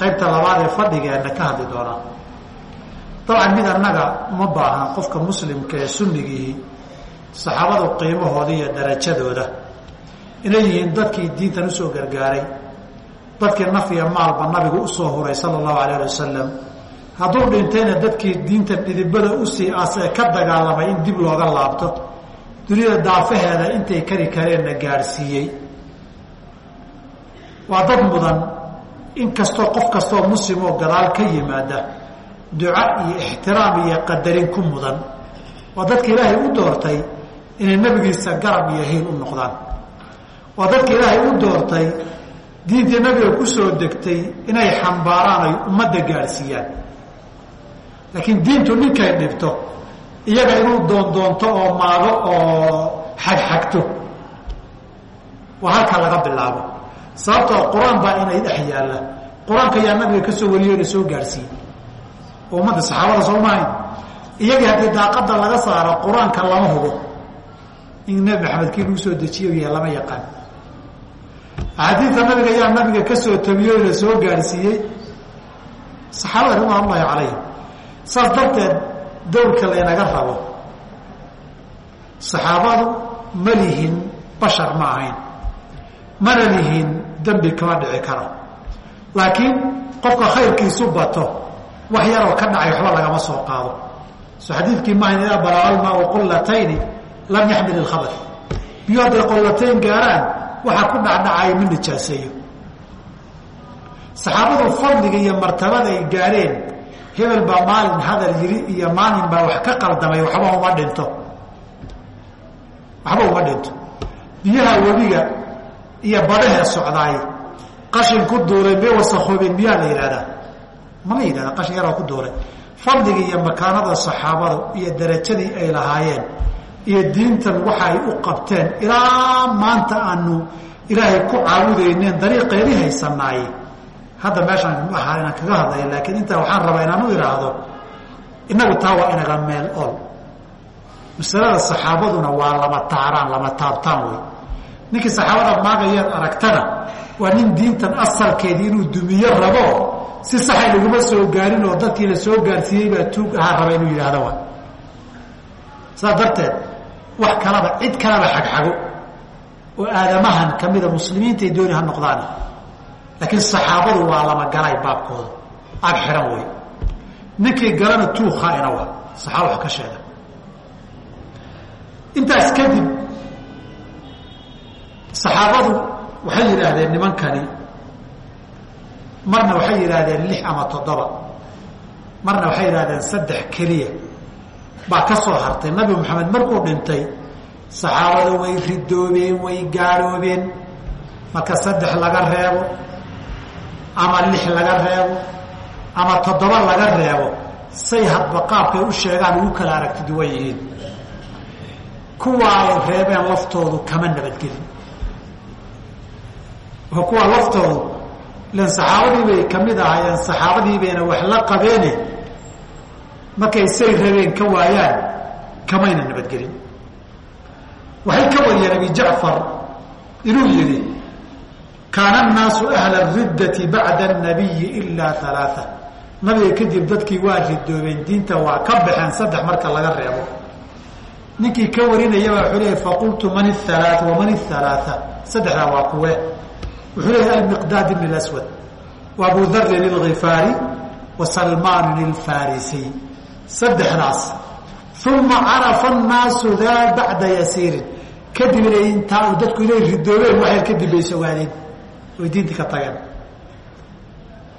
qaybta labaad ee fadhigeenna ka hadli doonaa. Dabcan mid annaga uma baahna qofka muslimka ee sunnigiihi saxaabadu qiimahooda iyo darajadooda. Inay yihiin dadkii diintan u soo gargaaray dadkii naf iyo maalba nabigu u soo huray sala allahu alayh ali wasalam hadduu dhintayna dadkii diinta dhidibada u sii aas ee ka dagaalamay in dib looga laabto duniyada daafaheeda intay kari kareenna gaadhsiiyey waa dad mudan in kastoo qof kastoo muslim oo gadaal ka yimaada duca iyo ixtiraam iyo qadarin ku mudan. Waa dadka ilaahay u doortay inay nebigiisa garab iyo hiil u noqdaan. Waa dadka ilaahay u doortay diintii nabiga ku soo degtay inay xambaaraan ay ummadda gaadhsiiyaan laakiin diintu ninkay dhibto iyaga inuu doondoonto oo maago oo xagxagto. Waa halka laga bilaabo. Sababtoo qur'aan baa inay dhex yaalla. Qur'aanka ayaa nabiga ka soo wariyo ina soo gaadhsiiyey oo ummadda saxaabada soo maahayn. Iyagii haddii daaqadda laga saaro qur'aanka lama hubo. In nebi maxamed kii lagu soo dejiyo yahay lama yaqaan axaadiidta nabiga ayaa nabiga ka soo tabiyo ina soo gaadhsiiyey saxaabada ridwaan ullahi calayhim saas darteed dowrka laynaga rabo. Saxaabadu ma lihin bashar ma ahayn. Mana lihin dembi kama dhici karo. Laakiin qofka khayrkiisu bato wax yaroo ka dhacay waxba lagama soo qaado. So xadiidkii maahayn idaa balagalmaau qullatayni lam yaxmil ilkhabar biyo hadday qollatayn gaaraan waxaa ku dhacdhacay ma nijaaseeyo. Saxaabadu fadliga iyo martabada ay gaareen hebel baa maalin hadal yiri iyo maalin baa wax ka qaldamay waxba uma dhinto. Waxba uma dhinto. Biyaha webiga iyo badahee socdaay. Qashin ku duulay may wasakoobeen miyaa la yidhahdaa mala yidhahda qashin yaroo ku duulay. Fadliga iyo makaanada saxaabadu iyo darajadii ay lahaayeen iyo diintan waxa ay u qabteen. Ilaa maanta aanu ilaahay ku caabudayneen dariiqeedii haysanaay hadda meeshaan ahaa inaan kaga hadlaya laakiin intaa waxaan rabaa inaan u idhaahdo innagu taa waa inaga meel ol. Masalada saxaabaduna waa lama taaraan lama taabtaan wey ninkii saxaabada maagayaad aragtana waa nin diintan asalkeedii inuu dumiyo rabo si saxa laguma soo gaarin oo dadkii la soo gaarsiiyey baa tuug ahaa raba inuu yidhahdo wa saas darteed wax kalaba cid kalaba xagxago. Oo aadamahan kamida muslimiinta ay dooni ha noqdaan. Laakiin saxaabadu waa lama galay baabkooda. Ag xihan wey ninkii galana tuukhaaina wa saxaaba wax ka sheega. Intaas kadib saxaabadu waxay yidhaahdeen nimankani marna waxay yidhaahdeen lix ama toddoba marna waxay yidhahdeen saddex keliya baa ka soo hartay. Nabi maxamed markuu dhintay saxaabadu way ridoobeen way gaaloobeen. Marka saddex laga reebo ama lix laga reebo ama toddoba laga reebo say hadba qaabkay u sheegaan ugu kala aragti duwan yihiin. Kuwa ay reebeen laftoodu kama nabadgelin. Oo kuwa laftoodu ilan saxaabadii bay ka mid ahaayeen saxaabadii bayna wax la qabeene markay say rabeen ka waayaan kamayna nabadgelin. Waxay ka wariyeen abi jacfar inuu yidhi kaana annaasu ahla riddati bacda annabiyi ilaa alaaa nabiga kadib dadkii waa ridoobeen diinta waa ka baxeen saddex marka laga reebo. Ninkii ka warinayabaa wuxuu leeyahy faqultu man ahalaa waman ahalaaa saddexdaa waa kuwe. Wuxuu leeyahy almiqdaad ibn aswad wa abu darin ilgifaari wa salmaan ilfarisiy saddexdaas. Uma carafa annaasu daa bacda yasiirin. Kadibna intaa dadku inay ridoobeen waxyar kadib bay sogaadeen oy diintii ka tageen.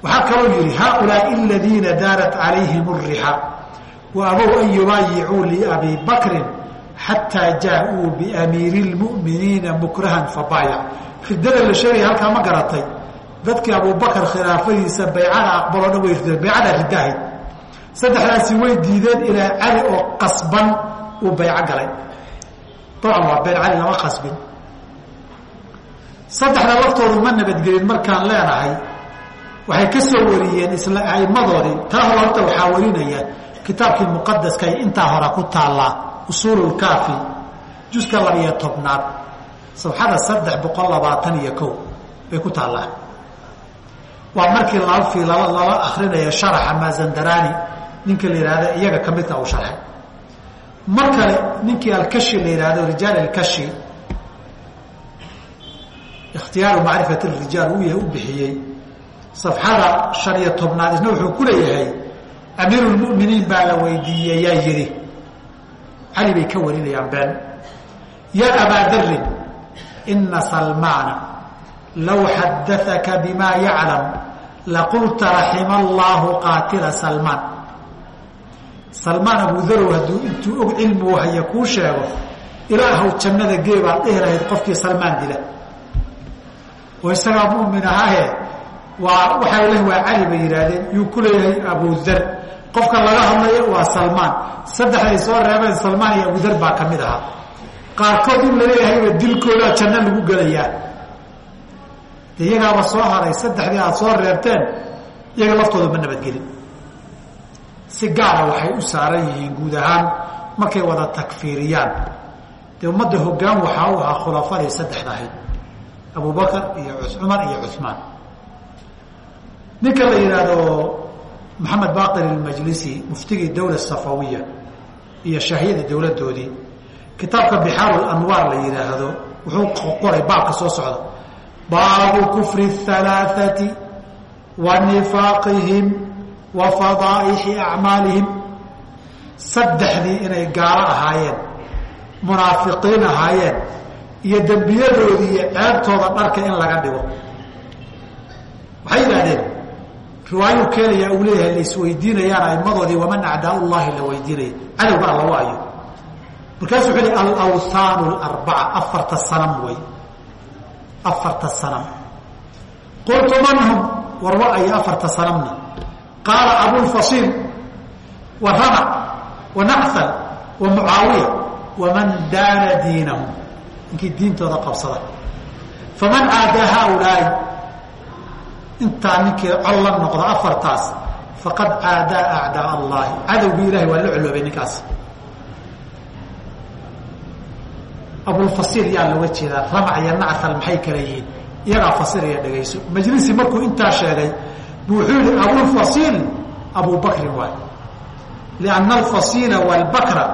Waxaa kaloo yihi haaulaai aladiina daarat calayhim rixa wa an yubaayicuu liabi bakrin xataa jaa-uu biamiiri lmu'miniina mukrahan fabaayac ridada la sheegaya halkaa ma garatay. Dadkii abubakar khilaafadiisa baycada aqbaloo dhan way ridoobeen baycadaa ridaahayd saddexdaasi way diideen ilaa cali oo qasban uu bayco galay. Dabcan waa been cali lama qasbin. Saddexda laftoodu ma nabadgelin markaan leenahay waxay ka soo wariyeen isla aimadoodii taa hore horta waxaa warinaya kitaabkii muqadaskay intaa hore ku taallaa usuululkaafi juska labiyo tobnaad. Safxada saddex boqol labaatan iyo kow bay ku taallaa. Waa markii laba fii lala akrinayo sharaxa maazandarani ninka la yihahda iyaga ka midka uu sharxay. Mar kale ninkii alkashi la yihahdo rijaal alkashi ikhtiyaaru macrifat rijaal uu yahay u bixiyey safxada shan iyo tobnaad isna wuxuu ku leeyahay amiiru lmuminiin baa la weydiiyey yaa yidhi. Cali bay ka warinayaan been. Yaa abaa darin ina salmaana low xadaaka bima yaclam laqulta raxima allaahu qaatila salmaan salmaan abudarow hadduu intuu og cilmi u haya kuu sheego ilaahow jannada gee baad dhihi lahayd qofkii salmaan dila. Oo isagaa mumin ahaahe? Waa waxaa leh waa cali bay yidhaahdeen. Yuu ku leeyahay abudar qofka laga hadlayo waa salmaan. Saddexday soo reebeen salmaan iyo abudar baa ka mid ahaa. Qaarkood in laleeyahayba dilkoodaa janno lagu gelayaa. De iyagaaba soo haray saddexdii aada soo reebteen iyaga laftooda ma nabadgelin si gaara waxay u saaran yihiin guud ahaan markay wada takfiiriyaan. Dee ummadda hoggaan waxaa u ahaa khulafadii saddexda ahayd abubakar iyo cumar iyo cumaan ninka la yidhaahdo maxamed baqir ilmajlisi muftigii dowla safawiya iyo shaahiyada dowladoodii kitaabka bixaaru lanwaar la yidhaahdo wuxuu qoray baabka soo socda. Baabu kufri halaaثati wa nifaaqihim wa fadaaixi acmaalihim saddexdii inay gaalo ahaayeen munaafiqiin ahaayeen iyo dembiyadoodii iyo ceebtooda dharka in laga dhigo. Waxay yidhahdeen riwaayu keenaya uu leeyahay la isweydiinayaan aimadoodii waman acdaa llahi la weydiinaya cadowga alla waayo markaasuu wuxuu hi alawthaanu larbaca afarta sanam wey afarta sanam. Qultu man hum? Warwa ayo afarta sanamna qaala abulfasiil wa ramac wa naxal wa mucaawiya waman daana diinahum ninkii diintooda qabsada faman caadaa haaulaai intaa ninkii col la noqda afartaas faqad caadaa acdaa allahi cadowgii ilahay waa la coloobay ninkaas abulfasiil yaa looga jeedaa ramac iyo nactal maxay kala yihiin iyagaa fasiraya dhegayso majlisi markuu intaa sheegay wuxuu yihi abulfasiil abubakrin waay lianna alfasiila waalbakra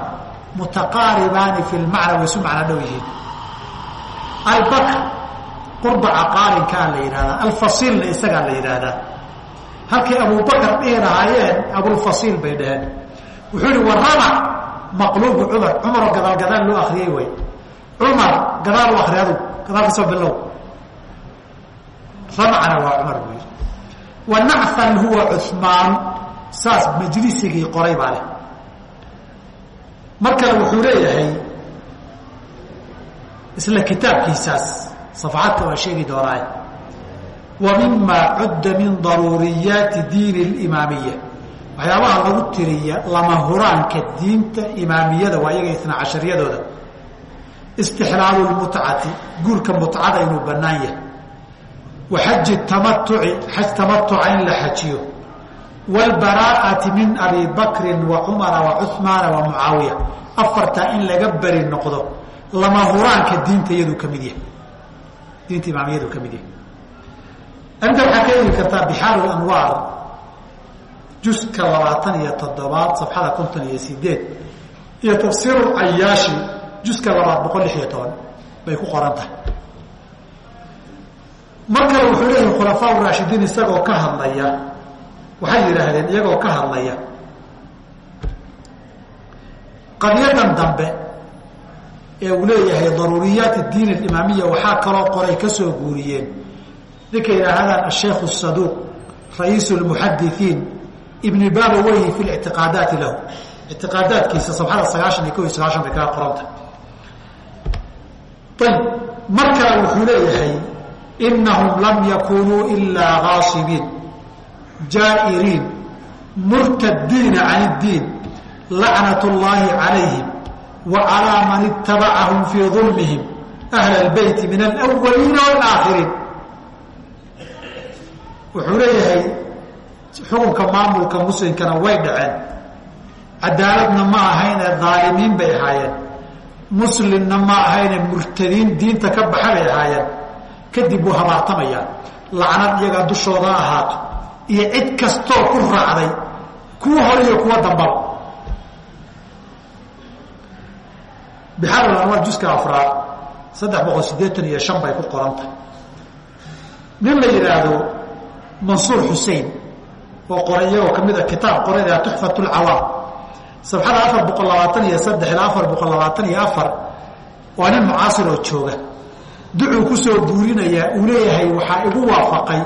mutaqaaribaani fi lmacna way isu macno dhow yihiin albakr qurba caqaarinkaa la yidhahdaa alfasiilna isagaa la yidhaahdaa halkay abubakar dhihi lahaayeen abulfasiil bay dhaheen wuxuu yihi waramac maqluubu cumar cumaroo gadaal gadaal loo akriyey way cumar gadaal u akri adug gadaal ka soo bilow ramacna waa cumar buu yidhi wa nacfal huwa cumaan saas majlisigii qoray baa leh. Mar kale wuxuu leeyahay isla kitaabkiisaas safaxadka waa sheegi doonaaye wa cudda min daruuriyaati diini اlimaamiya waxyaabaha lagu tiriya lama huraanka diinta imaamiyada waa iyaga isna istixlaalu lmutcati guurka mutcada inuu bannaan yahay wa xaji tamatuci xaj tamatuca in la xajiyo wاlbaraa'ati min abi bakrin wa cumara wa cuثmaana wa mucaawiya afartaa in laga beri noqdo lama huraanka diinta iyaduu ka mid yahay diinta imaamiyadu ka mid yahay arrinta waxaa ka heli kartaa bixaaru anwaar juska labaatan iyo toddobaad safxada konton iyo sideed iyo tafsiiru cayaashi juska labaad boqol lix iyo toban bay ku qoran tahay mar kale wuxuu leeyahay khulafaa raashidiin isagoo ka hadlaya. Waxay yidhaahdeen iyagoo ka hadlaya. Qadyadan dambe ee uu leeyahay daruuriyaati diin alimaamiya waxaa kaloo qoray ka guuriyeen. Ninka yidhaahdaan asheikh saduuq ra'iisu lmuxadisiin ibni babaweyhi fi lictiqaadaati lahu. Ictiqaadaadkiisa sabxada sagaashan iyo ko iyo sagaashan bay kaga qoranta ayb mar kale wuxuu leeyahay inahum lam yakunuu ilaa gaasibiin jaairiin murtadiina can diin lacnat llaahi calayhim wa calaa man itabacahum fii dulmihim ahla albeyti min alwaliina walaaakhiriin wuxuu leeyahay xukunka maamulka muslimkana way dhaceen cadaaladna ma ahayne daalimiin bay ahaayeen muslimna ma ahayne murtadiin diinta ka baxa bay ahaayeen kadib wuu habaartamayaa. Lacnad iyaga dushooda ahaato. Iyo cid kastoo ku raacday kuwa hore iyo kuwa dambaba. Bixaarul juska afraad saddex boqol siddeetan iyo shan bay ku qoranta. Nin la yidhaahdo mansuur xusein oo qoray iyagoo ka mid a kitaab qorayda tuxfat lcawaam sabxada afar boqol labaatan iyo saddex ilaa afar boqol labaatan iyo afar waa nin mucaasir oo jooga ducuu ku soo guurinayaa uu leeyahay waxaa igu waafaqay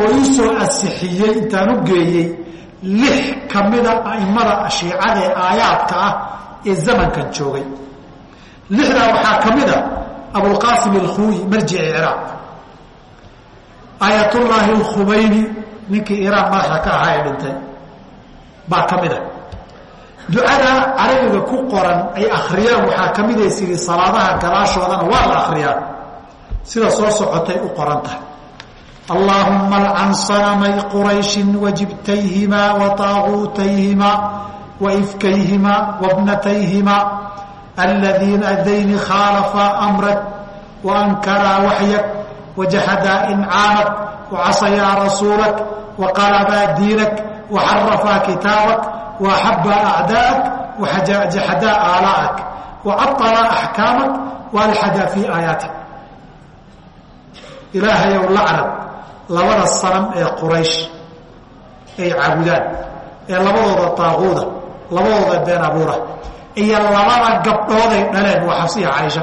oo ii soo ansixiyey intaan u geeyey lix ka mida a'immada shiicada ee aayaadka ah ee zamankan joogay. Lixdaa waxaa ka mid a abulqaasim alkhuuyi marjici ciraaq aayatullaahi alkhumayni ninkii iraan madaxda ka ahaa ee dhintay baa ka mid a ducada carabiga ku qoran ay akhriyaan waxaa ka mid aysiri salaadaha gadaashoodana waa la akhriyaa sida soo socotay u qoran tahay. Allaahuma alcan sanamay qurayshin wajibtayhimaa wa taaguutayhimaa wa ifkayhimaa wabnatayhimaa aladiina adayni khaalafaa amrak wa ankaraa waxyak wajaxadaa incaamak wacasayaa rasuulak waqalabaa diinak waxarafaa kitaabak waaxabaa acdaa'ak waxajaxadaa aalaa'ak wacaطalaa axkaamak waalxadaa fii aayaatik ilaahayow lacnad labada sanam ee quraysh ay caabudaan ee labadooda taaquuda labadooda been abuura iyo labada gabdhooday dhaleen waa xabsiya caaisha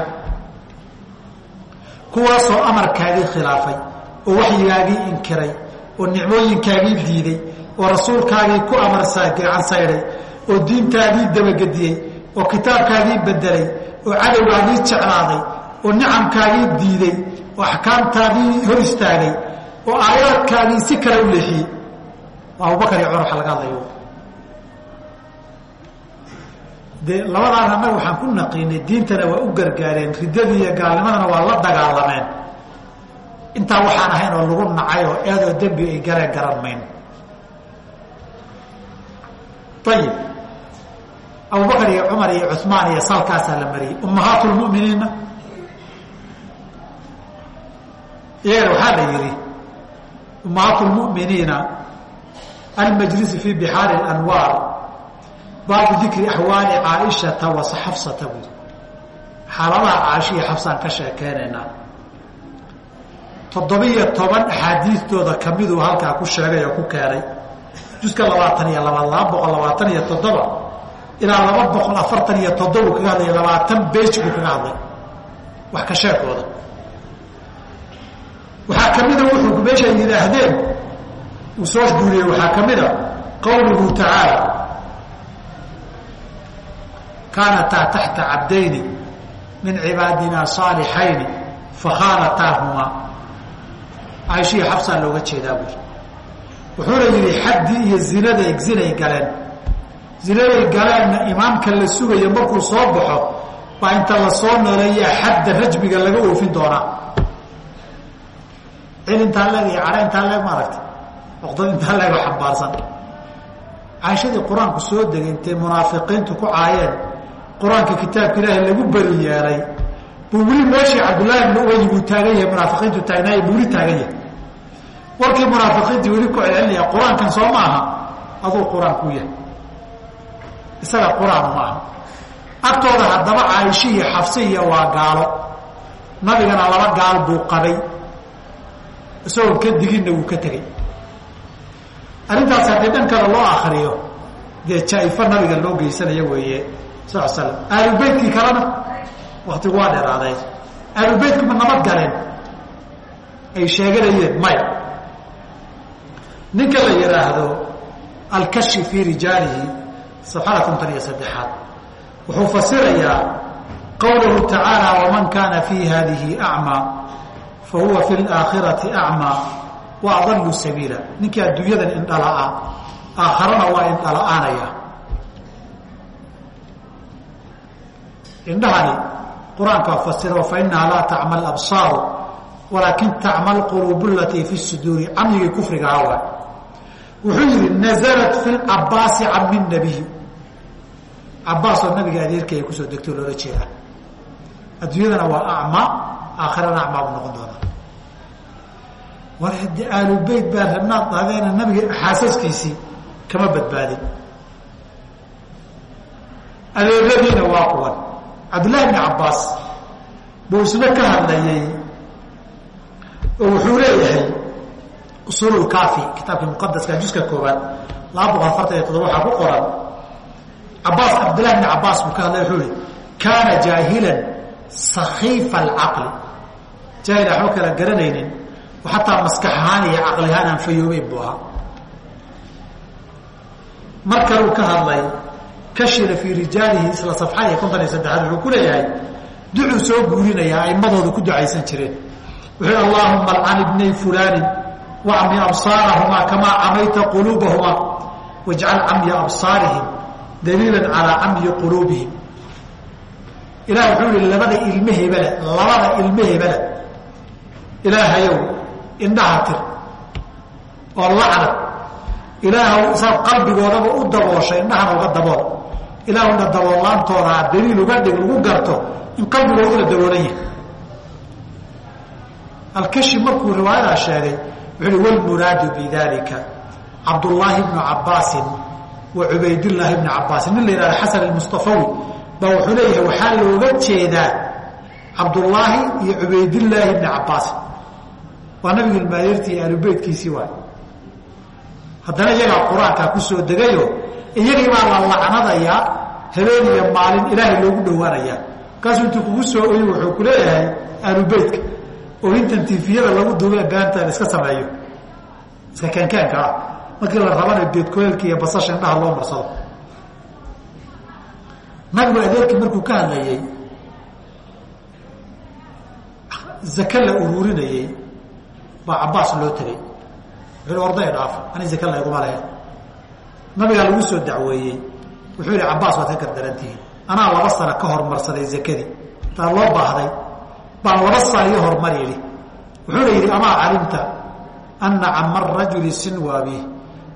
kuwaasoo amarkaagii khilaafay oo waxyigaagii inkiray oo nicmooyinkaagii diiday oo rasuulkaagii ku amarsaa gacan saydhay oo diintaagii dabagediyey oo kitaabkaagii bedelay oo cadowgaagii jeclaaday oo nicamkaagii diiday oo axkaamtaadii hor istaagay oo aayaadkaagii si kale u leexiyey abubakar iyo cumar waxa laga hadlayo. Dee labadaan annaga waxaan ku naqiinay diintana waa u gargaareen riddadii iyo gaalnimadana waa la dagaalameen. Intaa waxaan ahayn oo lagu nacay oo eedoo dembi ay galeen garan mayno ayib abubakar iyo cumar iyo cumaan iyo salkaasaa la mariyey. Ummahaat lmuminiinna iyagana waxaa la yidhi ummahaat lmuminiina almajlisi fi bixaari anwaar baabu dikri axwaali caaishata wa xafsata buudi xaaladaha caaisha iyo xafsaan ka sheekeynaynaa toddobiyo toban axaadiistooda kamiduu halkaa ku sheegay oo ku keenay. Juska labaatan iyo labaad laba boqol labaatan iyo toddoba. Ilaa laba boqol afartan iyo toddoba kaga hadlay labaatan bej buu kaga hadlay. Wax ka sheekooda waxaa kamida wuxuu meeshay yidhaahdeen uu soo guuriyey waxaa kamida qawluhu tacaala. Kaanataa taxta cabdayni min cibaadina saalixayni fakhaanataahumaa caaishiya xabsaa looga jeedaa buuri wuxuuna yidhi xaddii iyo zinada zinay galeen. Zinaday galeenna imaamka la sugayo markuu soo baxo baa inta la soo nooleeyaa xadda rajmiga laga oofin doonaa cil intaa leeg iyo cadho intaa leeg maaragta oqdad intaa leego xambaarsan. Caaishadii qur'aanku soo degay munaafiqiintu ku caayeen qur'aanka kitaabka ilaahay lagu beri yeelay buu weli meeshii cabdullaahi ibnu ubayi buu taagan yahay munaafiqiintu taagnaay buu weli taagan yahay. Warkii munaafiqiintii weli ku celcelinaya qur'aankan soo ma aha aduu qur'aanku yahay. Isaga qur'aan ma aha. Agtooda haddaba caaisha iyo xafsi iyo waa gaalo. Nabigana laba gaal buu qabay isagoon ka diginna wuu ka tegey. Arrintaas haddii dhan kale loo akriyo dee jaa-ifo nabiga loo geysanaya weeye sal slam aalubeytkii kalena waktigu waa dheeraaday. Aalubeytku ma nabad galeen? Ay sheeganayeen maya. Ninka la yidhaahdo alkashi fii rijaalihi safxada konton iyo saddexaad. Wuxuu fasirayaa qowlahu tacaala waman kaana fii hadihi acmaa fa huwa fi laakhirati acmaa wa sabiila ninkii adduunyadan indhala-a aakharana waa indhala-aanaya indhahani qur'aankaa fasiro fainahaa laa tacma absaaru walaakin tacma quluubu latii fi suduuri camyigii kufriga awa wuxuu yihi naزlat fi cabaasi cami nabiy cabaasoo nabiga adeerkay ay ku soo degto loola jeeda adduunyadana waa acma aakhirana acmaa buu noqon doonaa. War hadi aalubeyt baa rabnaad dhahdeena nabiga xaasaskiisii kama badbaadin. Adeeradiina waa kuwan. Cabdullahi bni cabaas buu isna ka hadlayay oo wuxuu leeyahay usuul kaafi kitaabkii muqadaska juska koobaad laba boqol afartan iyo todoba waxaa ku qoran. Cabaas cabdillahi bni cabaas buu ka hadlay wuxuu ihi kaana jaahilan sakiifa alcaqli jaahil waxba kala garanaynin xataa maskax ahaan iyo caqli ahaan aan fayoobeyn buu ahaa. Mar kaluu ka hadlay kashira fii rijaalihi isla safxada iyo konton iyo saddexaad wuxuu ku leeyahay ducuu soo guurinayaa aimadooda ku ducaysan jireen. Wuxuu allahuma alcan ibnay fulaanin wacmi absaarahumaa kamaa camayta quluubahumaa wajcal camya absaarihim daliilan calaa camyi quluubihim. Ilah wuxuu yihi labada ilme hebele labada ilme hebele ilaahayow indhaha tir oo lacnad ilaahw isaad qalbigoodaba u dabooshay indhahana uga dabool ilaahuna daboolaantoodaa daliil uga dhig lagu garto in qalbigooduna daboolan yahay alkashi markuu riwaayadaa sheegay wuxuu uhi walmuraadu bidalika cabdullaahi bnu cabaasin wa cubaydillaahi bni cabaasin nin la yihahda xasan almustafawi baa wuxuu leeyahay waxaa looga jeedaa cabdullaahi iyo cubaydillaahi bni cabaasin waa nabiga ilmaadeertii aalubeytkiisii waay. Haddana iyagaa qur'aankaa ku soo degayo iyagii baa la lacnadayaa habeen iyo maalin ilaahay loogu dhowaanayaa markaasuu intuu kugu soo oyi wuxuu ku leeyahay aalubeytka oo intan tifiyada lagu duube beenta iska sameeyo. Iska keenkeenka ah. Markii la rabana beedkoelka iyo basasha indhaha loo marsado. Nabigu adeerkii markuu ka hadlayey zake la uruurinayey baa cabaas loo tegey wuxuu hi orday dhaaf ani zake layguma lehe nabigaa lagu soo dacweeyey wuxuu yihi cabaas waad ka gardarantihiin anaa laba sano ka hormarsaday zakadii. Taa loo baahday. Baan laba sano iyo horumar yidhi. Wuxuuna yidhi amaa calimta anna cama rajuli sinwa abiih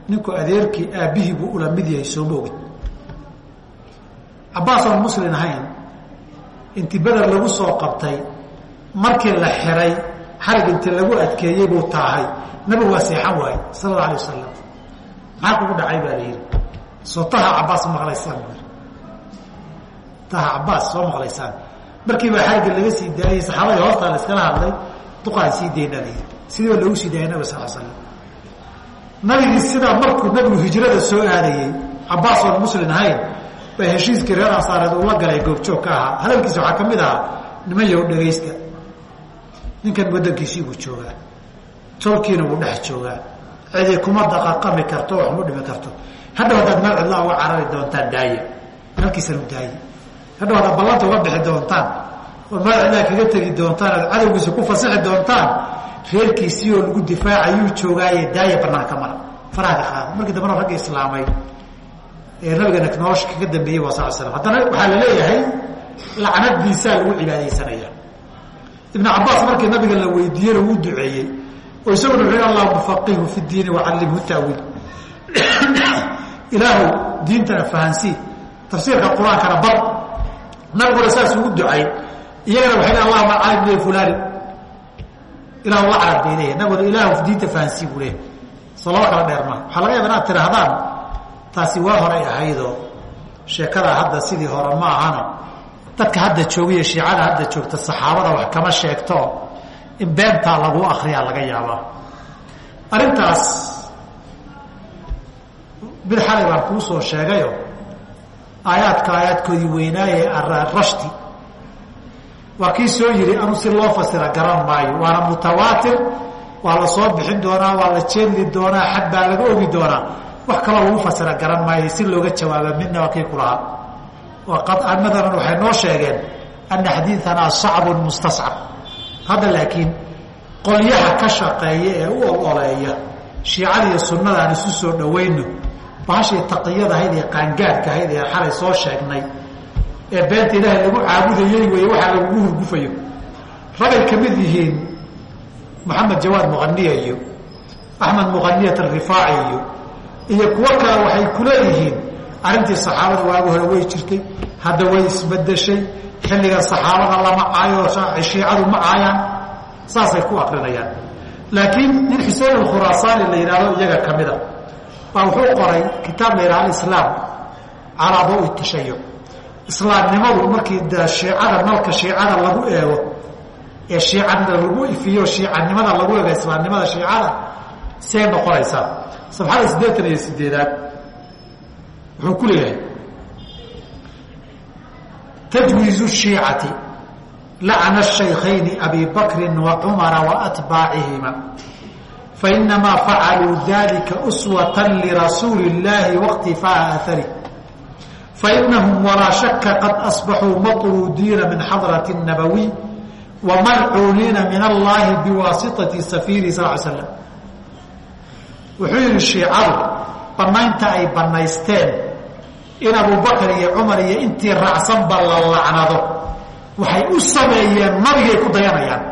ninku adeerkii aabbihii buu ula mid yahay sooma ogid. Cabaas oon muslin ahayn inti beder lagu soo qabtay markii la xiray xarig inti lagu adkeeyey buu taahay nabigu waa seexan waaye sala alla alay wasalam maxaa kugu dhacay baa la yidhi soo taha cabaas maqlaysaan? Taha cabaas soo maqlaysaan. Markii baa xarigga laga sii daayey saxaabadii hoostaa la hadlay duqaan sii daynaa la yidhi. Sidii baa loogu sii daayay nabig sal slam nabigii sidaa markuu nabigu hijrada soo aadayey cabaas oon muslin ahayn baa heshiiskii reer ansaareed uu la galay goobjoog ka ahaa. Hadalkiisa waxaa ka mid ahaa niman yahow dhegaysta ninkan waddankiisii buu joogaa. Tolkiina wuu dhex joogaa. Cidi kuma daqaqami karto wax mu dhimi karto. Hadhow haddaad meel cidlaa uga carari doontaan daaye. Halkiisanu daaye. Hadhow haddaad ballanta uga bixi doontaan oo meel cidlaa kaga tegi doontaan ood cadowgiisa ku fasixi doontaan reerkiisii oo lagu difaacayuu joogaaye daaya banaanka mara faraha qaada. Markii dambena ragga islaamay ee nabigana nolosha kaga dambeeyey waa sal slam haddana waxaa la leeyahay lacnadiisaa lagu cibaadaysanaya ibnu cabaas markii nabiga la weydiiyena wuu duceeyey oo isaguna wuxuu allahuma faqihu fi diini wacallimhu tawiil. Ilaahu diintana fahansii tafsiirka qur'aankana bar nabiguna saas ugu ducay iyagana waxay le allahuma calim li fulani ilahu lacnad bay leeyahy nabiguna ilaahu diinta fahansii buu leeyahy soo laba kala dheer maa waxaa laga yaaba inaad tidhaahdaan taasi waa horay ahaydoo sheekadaa hadda sidii hore ma ahano dadka hadda joogiyo shiicada hadda joogta saxaabada wax kama sheegto in beentaa lagu akriyaa laga yaabaa arrintaas mid xalay baan kuu soo sheegayo aayaadka aayaadkoodii weynaaye arashti waa kii soo yidhi anu si loo fasira garan maayo waana mutawaatir waa la soo bixin doonaa waa la jeedli doonaa xad baa laga ogi doonaa. Wax kaloo lagu fasira garan maayo si looga jawaaba midna waa kii kulahaa madalan waxay noo sheegeen ana xadiianaa sacbun mustascab. Hadda laakiin qolyaha ka shaqeeya ee u ololeeya shiicada iyo sunnada aan isu soo dhawayno bahashii taqiyada ahayd ee qaangaadhka ahayd ee xalay soo sheegnay ee beenta ilaahay lagu caabudayey wey waxaa lagugu hurgufayo. Ragay ka mid yihiin moxamed jawaad muqaniya iyo axmed muqaniyat arifaaci iyo iyo kuwo kale waxay kuleeyihiin arrintii saxaabada waagi hore way jirtay hadda way isbedeshay xilligan saxaabada lama caayo shiicadu ma caayaan saasay ku akrinayaan. Laakiin nin xuseen alkhuraasaani la yidhahdo iyaga ka mida baa wuxuu qoray kitaab la yidhaha alislaam calaa dawi tashayuc islaamnimadu markii de shiicada nalka shiicada lagu eego ee shiicada lagu ifiyo shiicanimada lagu eego islaamnimada shiicada see noqonaysaa. Safxada siddeetan iyo sideedaad wuxuu ku leeyahay tajwiizu shiicati lacna shaykayni abi bakri wa cumara waatbaacihima fainamaa facaluu dalika uswata lirasuuli اllahi waاktifaaءa ahari fainahum walaa shaka qad asbaxuu matruudiina min xadrati الnabawiy wamalcuuniina min allahi biwaasitati safiiri sal l slam wuxuu yihi shiicadu banaynta ay banaysteen in abubakar iyo cumar iyo intii raacsanba la lacnado. Waxay u sameeyeen nabigay ku dayanayaan.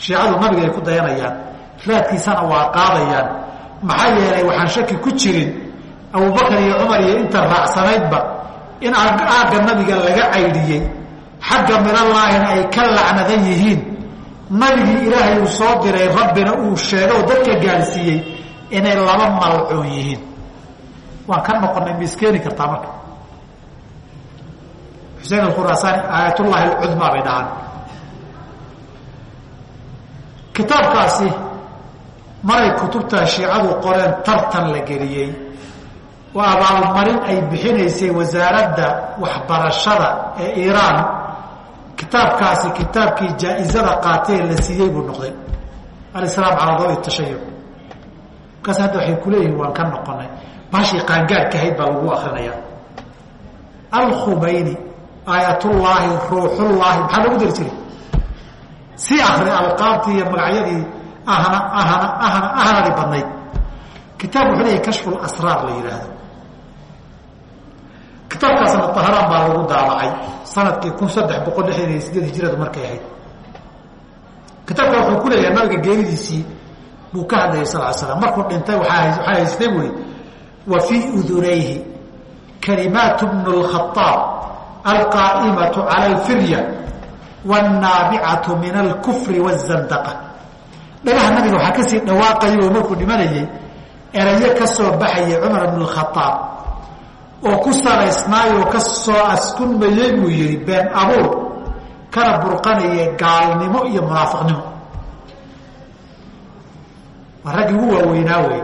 Shiicadu nabigay ku dayanayaan. Raadkiisana waa qaadayaan. Maxaa yeelay waxaan shaki ku jirin abubakar iyo cumar iyo inta raacsanaydba in aagga nabiga laga caydhiyey xagga minallaahina ay ka lacnadan yihiin. Nabigii ilaahay uu soo diray rabbina uu sheegay oo dadka gaadhsiiyey inay laba malcuun yihiin waan ka noqonay ma kartaa marka. Xuseen alkhuraasaani aayatullaahi alcudmaa bay dhahaan. Kitaabkaasi maray kutubta shiicadu qoreen tartan la geliyey. Waa abaalmarin ay bixinaysay wasaaradda waxbarashada ee iiraan. Kitaabkaasi kitaabkii jaa-izada qaatee la siiyey buu noqday. Alislaam calaa dawi tashayuc markaas hadda waxay kuleeyihin waan ka noqonay baashii qaangaadhka ahayd baa lagu akrinayaa alkhumayni aayatullaahi ruuxullaahi maxaa lagu dari jiray? Sii akri alqaabtii iyo magacyadii ahna ahna ahna ahnadi badnayd. Kitaab wuxuu leeyahy kashfu lasraar la yidhaahdo kitaabkaasna taharaan baa lagu daabacay sannadkii kun saddex boqol lixdan iyo sideed hijiradu markay ahayd. Kitaabka wuxuu ku leeyahay nabiga geeridiisii buu ka hadlayay sal slam markuu dhintay waxaa haystay bui wa fii udunayhi kalimaat bnu lkhaaab alqaa'imatu cala alfirya wاnnaabicatu min alkufri wاzandaqa dhagaha nabiga waxaa kasii dhawaaqayay oo markuu dhimanayay erayo ka soo baxayay cumar bn اkhaaab oo ku salaysnaayoo ka soo askunmayey buu yihi been abuur kana burqanaya gaalnimo iyo munaafiqnimo waa raggii ugu waaweynaa wey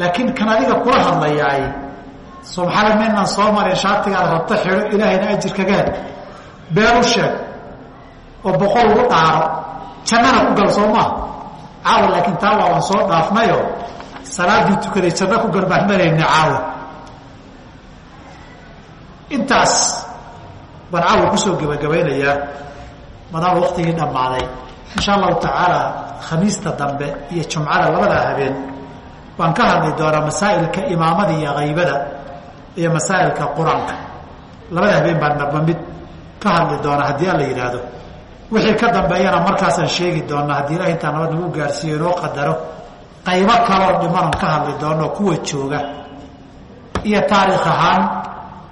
laakiin kan adiga kula hadlayaay subxaana maynaan soo marin shaatigaad rabta xidho ilaahayna ajir kaga hel u sheeg oo boqol ugu dhaaro jannana ku gal soo maaha caawa laakiin taa waa waan soo dhaafnayoo salaadii tukaday janno ku garbaxmanayna caawa. Intaas baan caawa ku soo gebagabaynayaa. Maadaama waktigii dhammaaday. Insha allahu tacaala khamiista dambe iyo jumcada labadaa habeen waan ka hadli doonaa masaa'ilka imaamada iyo haybada iyo masaa'ilka qur'aanka. Labada habeen baan marba mid ka hadli doonaa haddii alla yidhaahdo. Wixii ka dambeeyana markaasaan sheegi doonaa haddii ilaah intaa nabad nagu gaarsiiyo inoo qadaro qaybo kaloo dhimanon ka hadli doono kuwa jooga. Iyo taariikh ahaan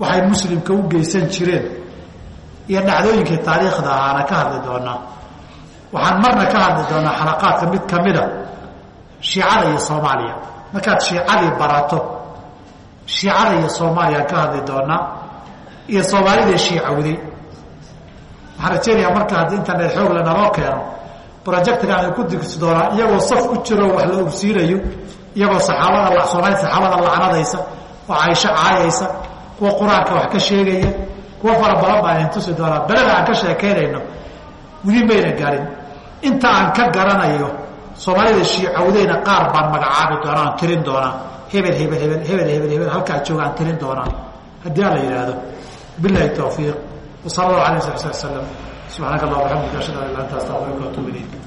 waxay muslimka u geysan jireen. Iyo dhacdooyinkii taariikhda ahaana ka hadli doonaa. Waxaan marna ka hadli doonaa xalaqaadka mid kamida shiicada iyo soomaaliya markaad shiicadii barato shiicada iyo soomaaliyaan ka hadli doonaa iyo soomaalida shiicawday waxaan rajeynayaa marka haddii internet xoog le naloo keeno projectigaan ay ku digsi doonaa iyagoo saf u jiro wax la ogsiinayo iyagoo saxaabada lacsoonayn saxaabada lacnadaysa oo caysho caayaysa kuwa qur'aanka wax ka sheegaya kuwa fara badan baan idin tusi doonaa. Beleda aan ka sheekaynayno weli mayna garin inta aan ka garanayo soomaalida shiicowdeyna qaar baan magacaabi doonaa aan tirin doonaa hebel hebel hebel hebel hebel hebel halkaa jooga aan tirin doonaa haddii aan la yidhaahdo bilahi tawfiiq. Wasala allahu alayh sal sl slam subxaanaka allah waxamdika ashhadu an la anta astaqfiruka watuub ilayk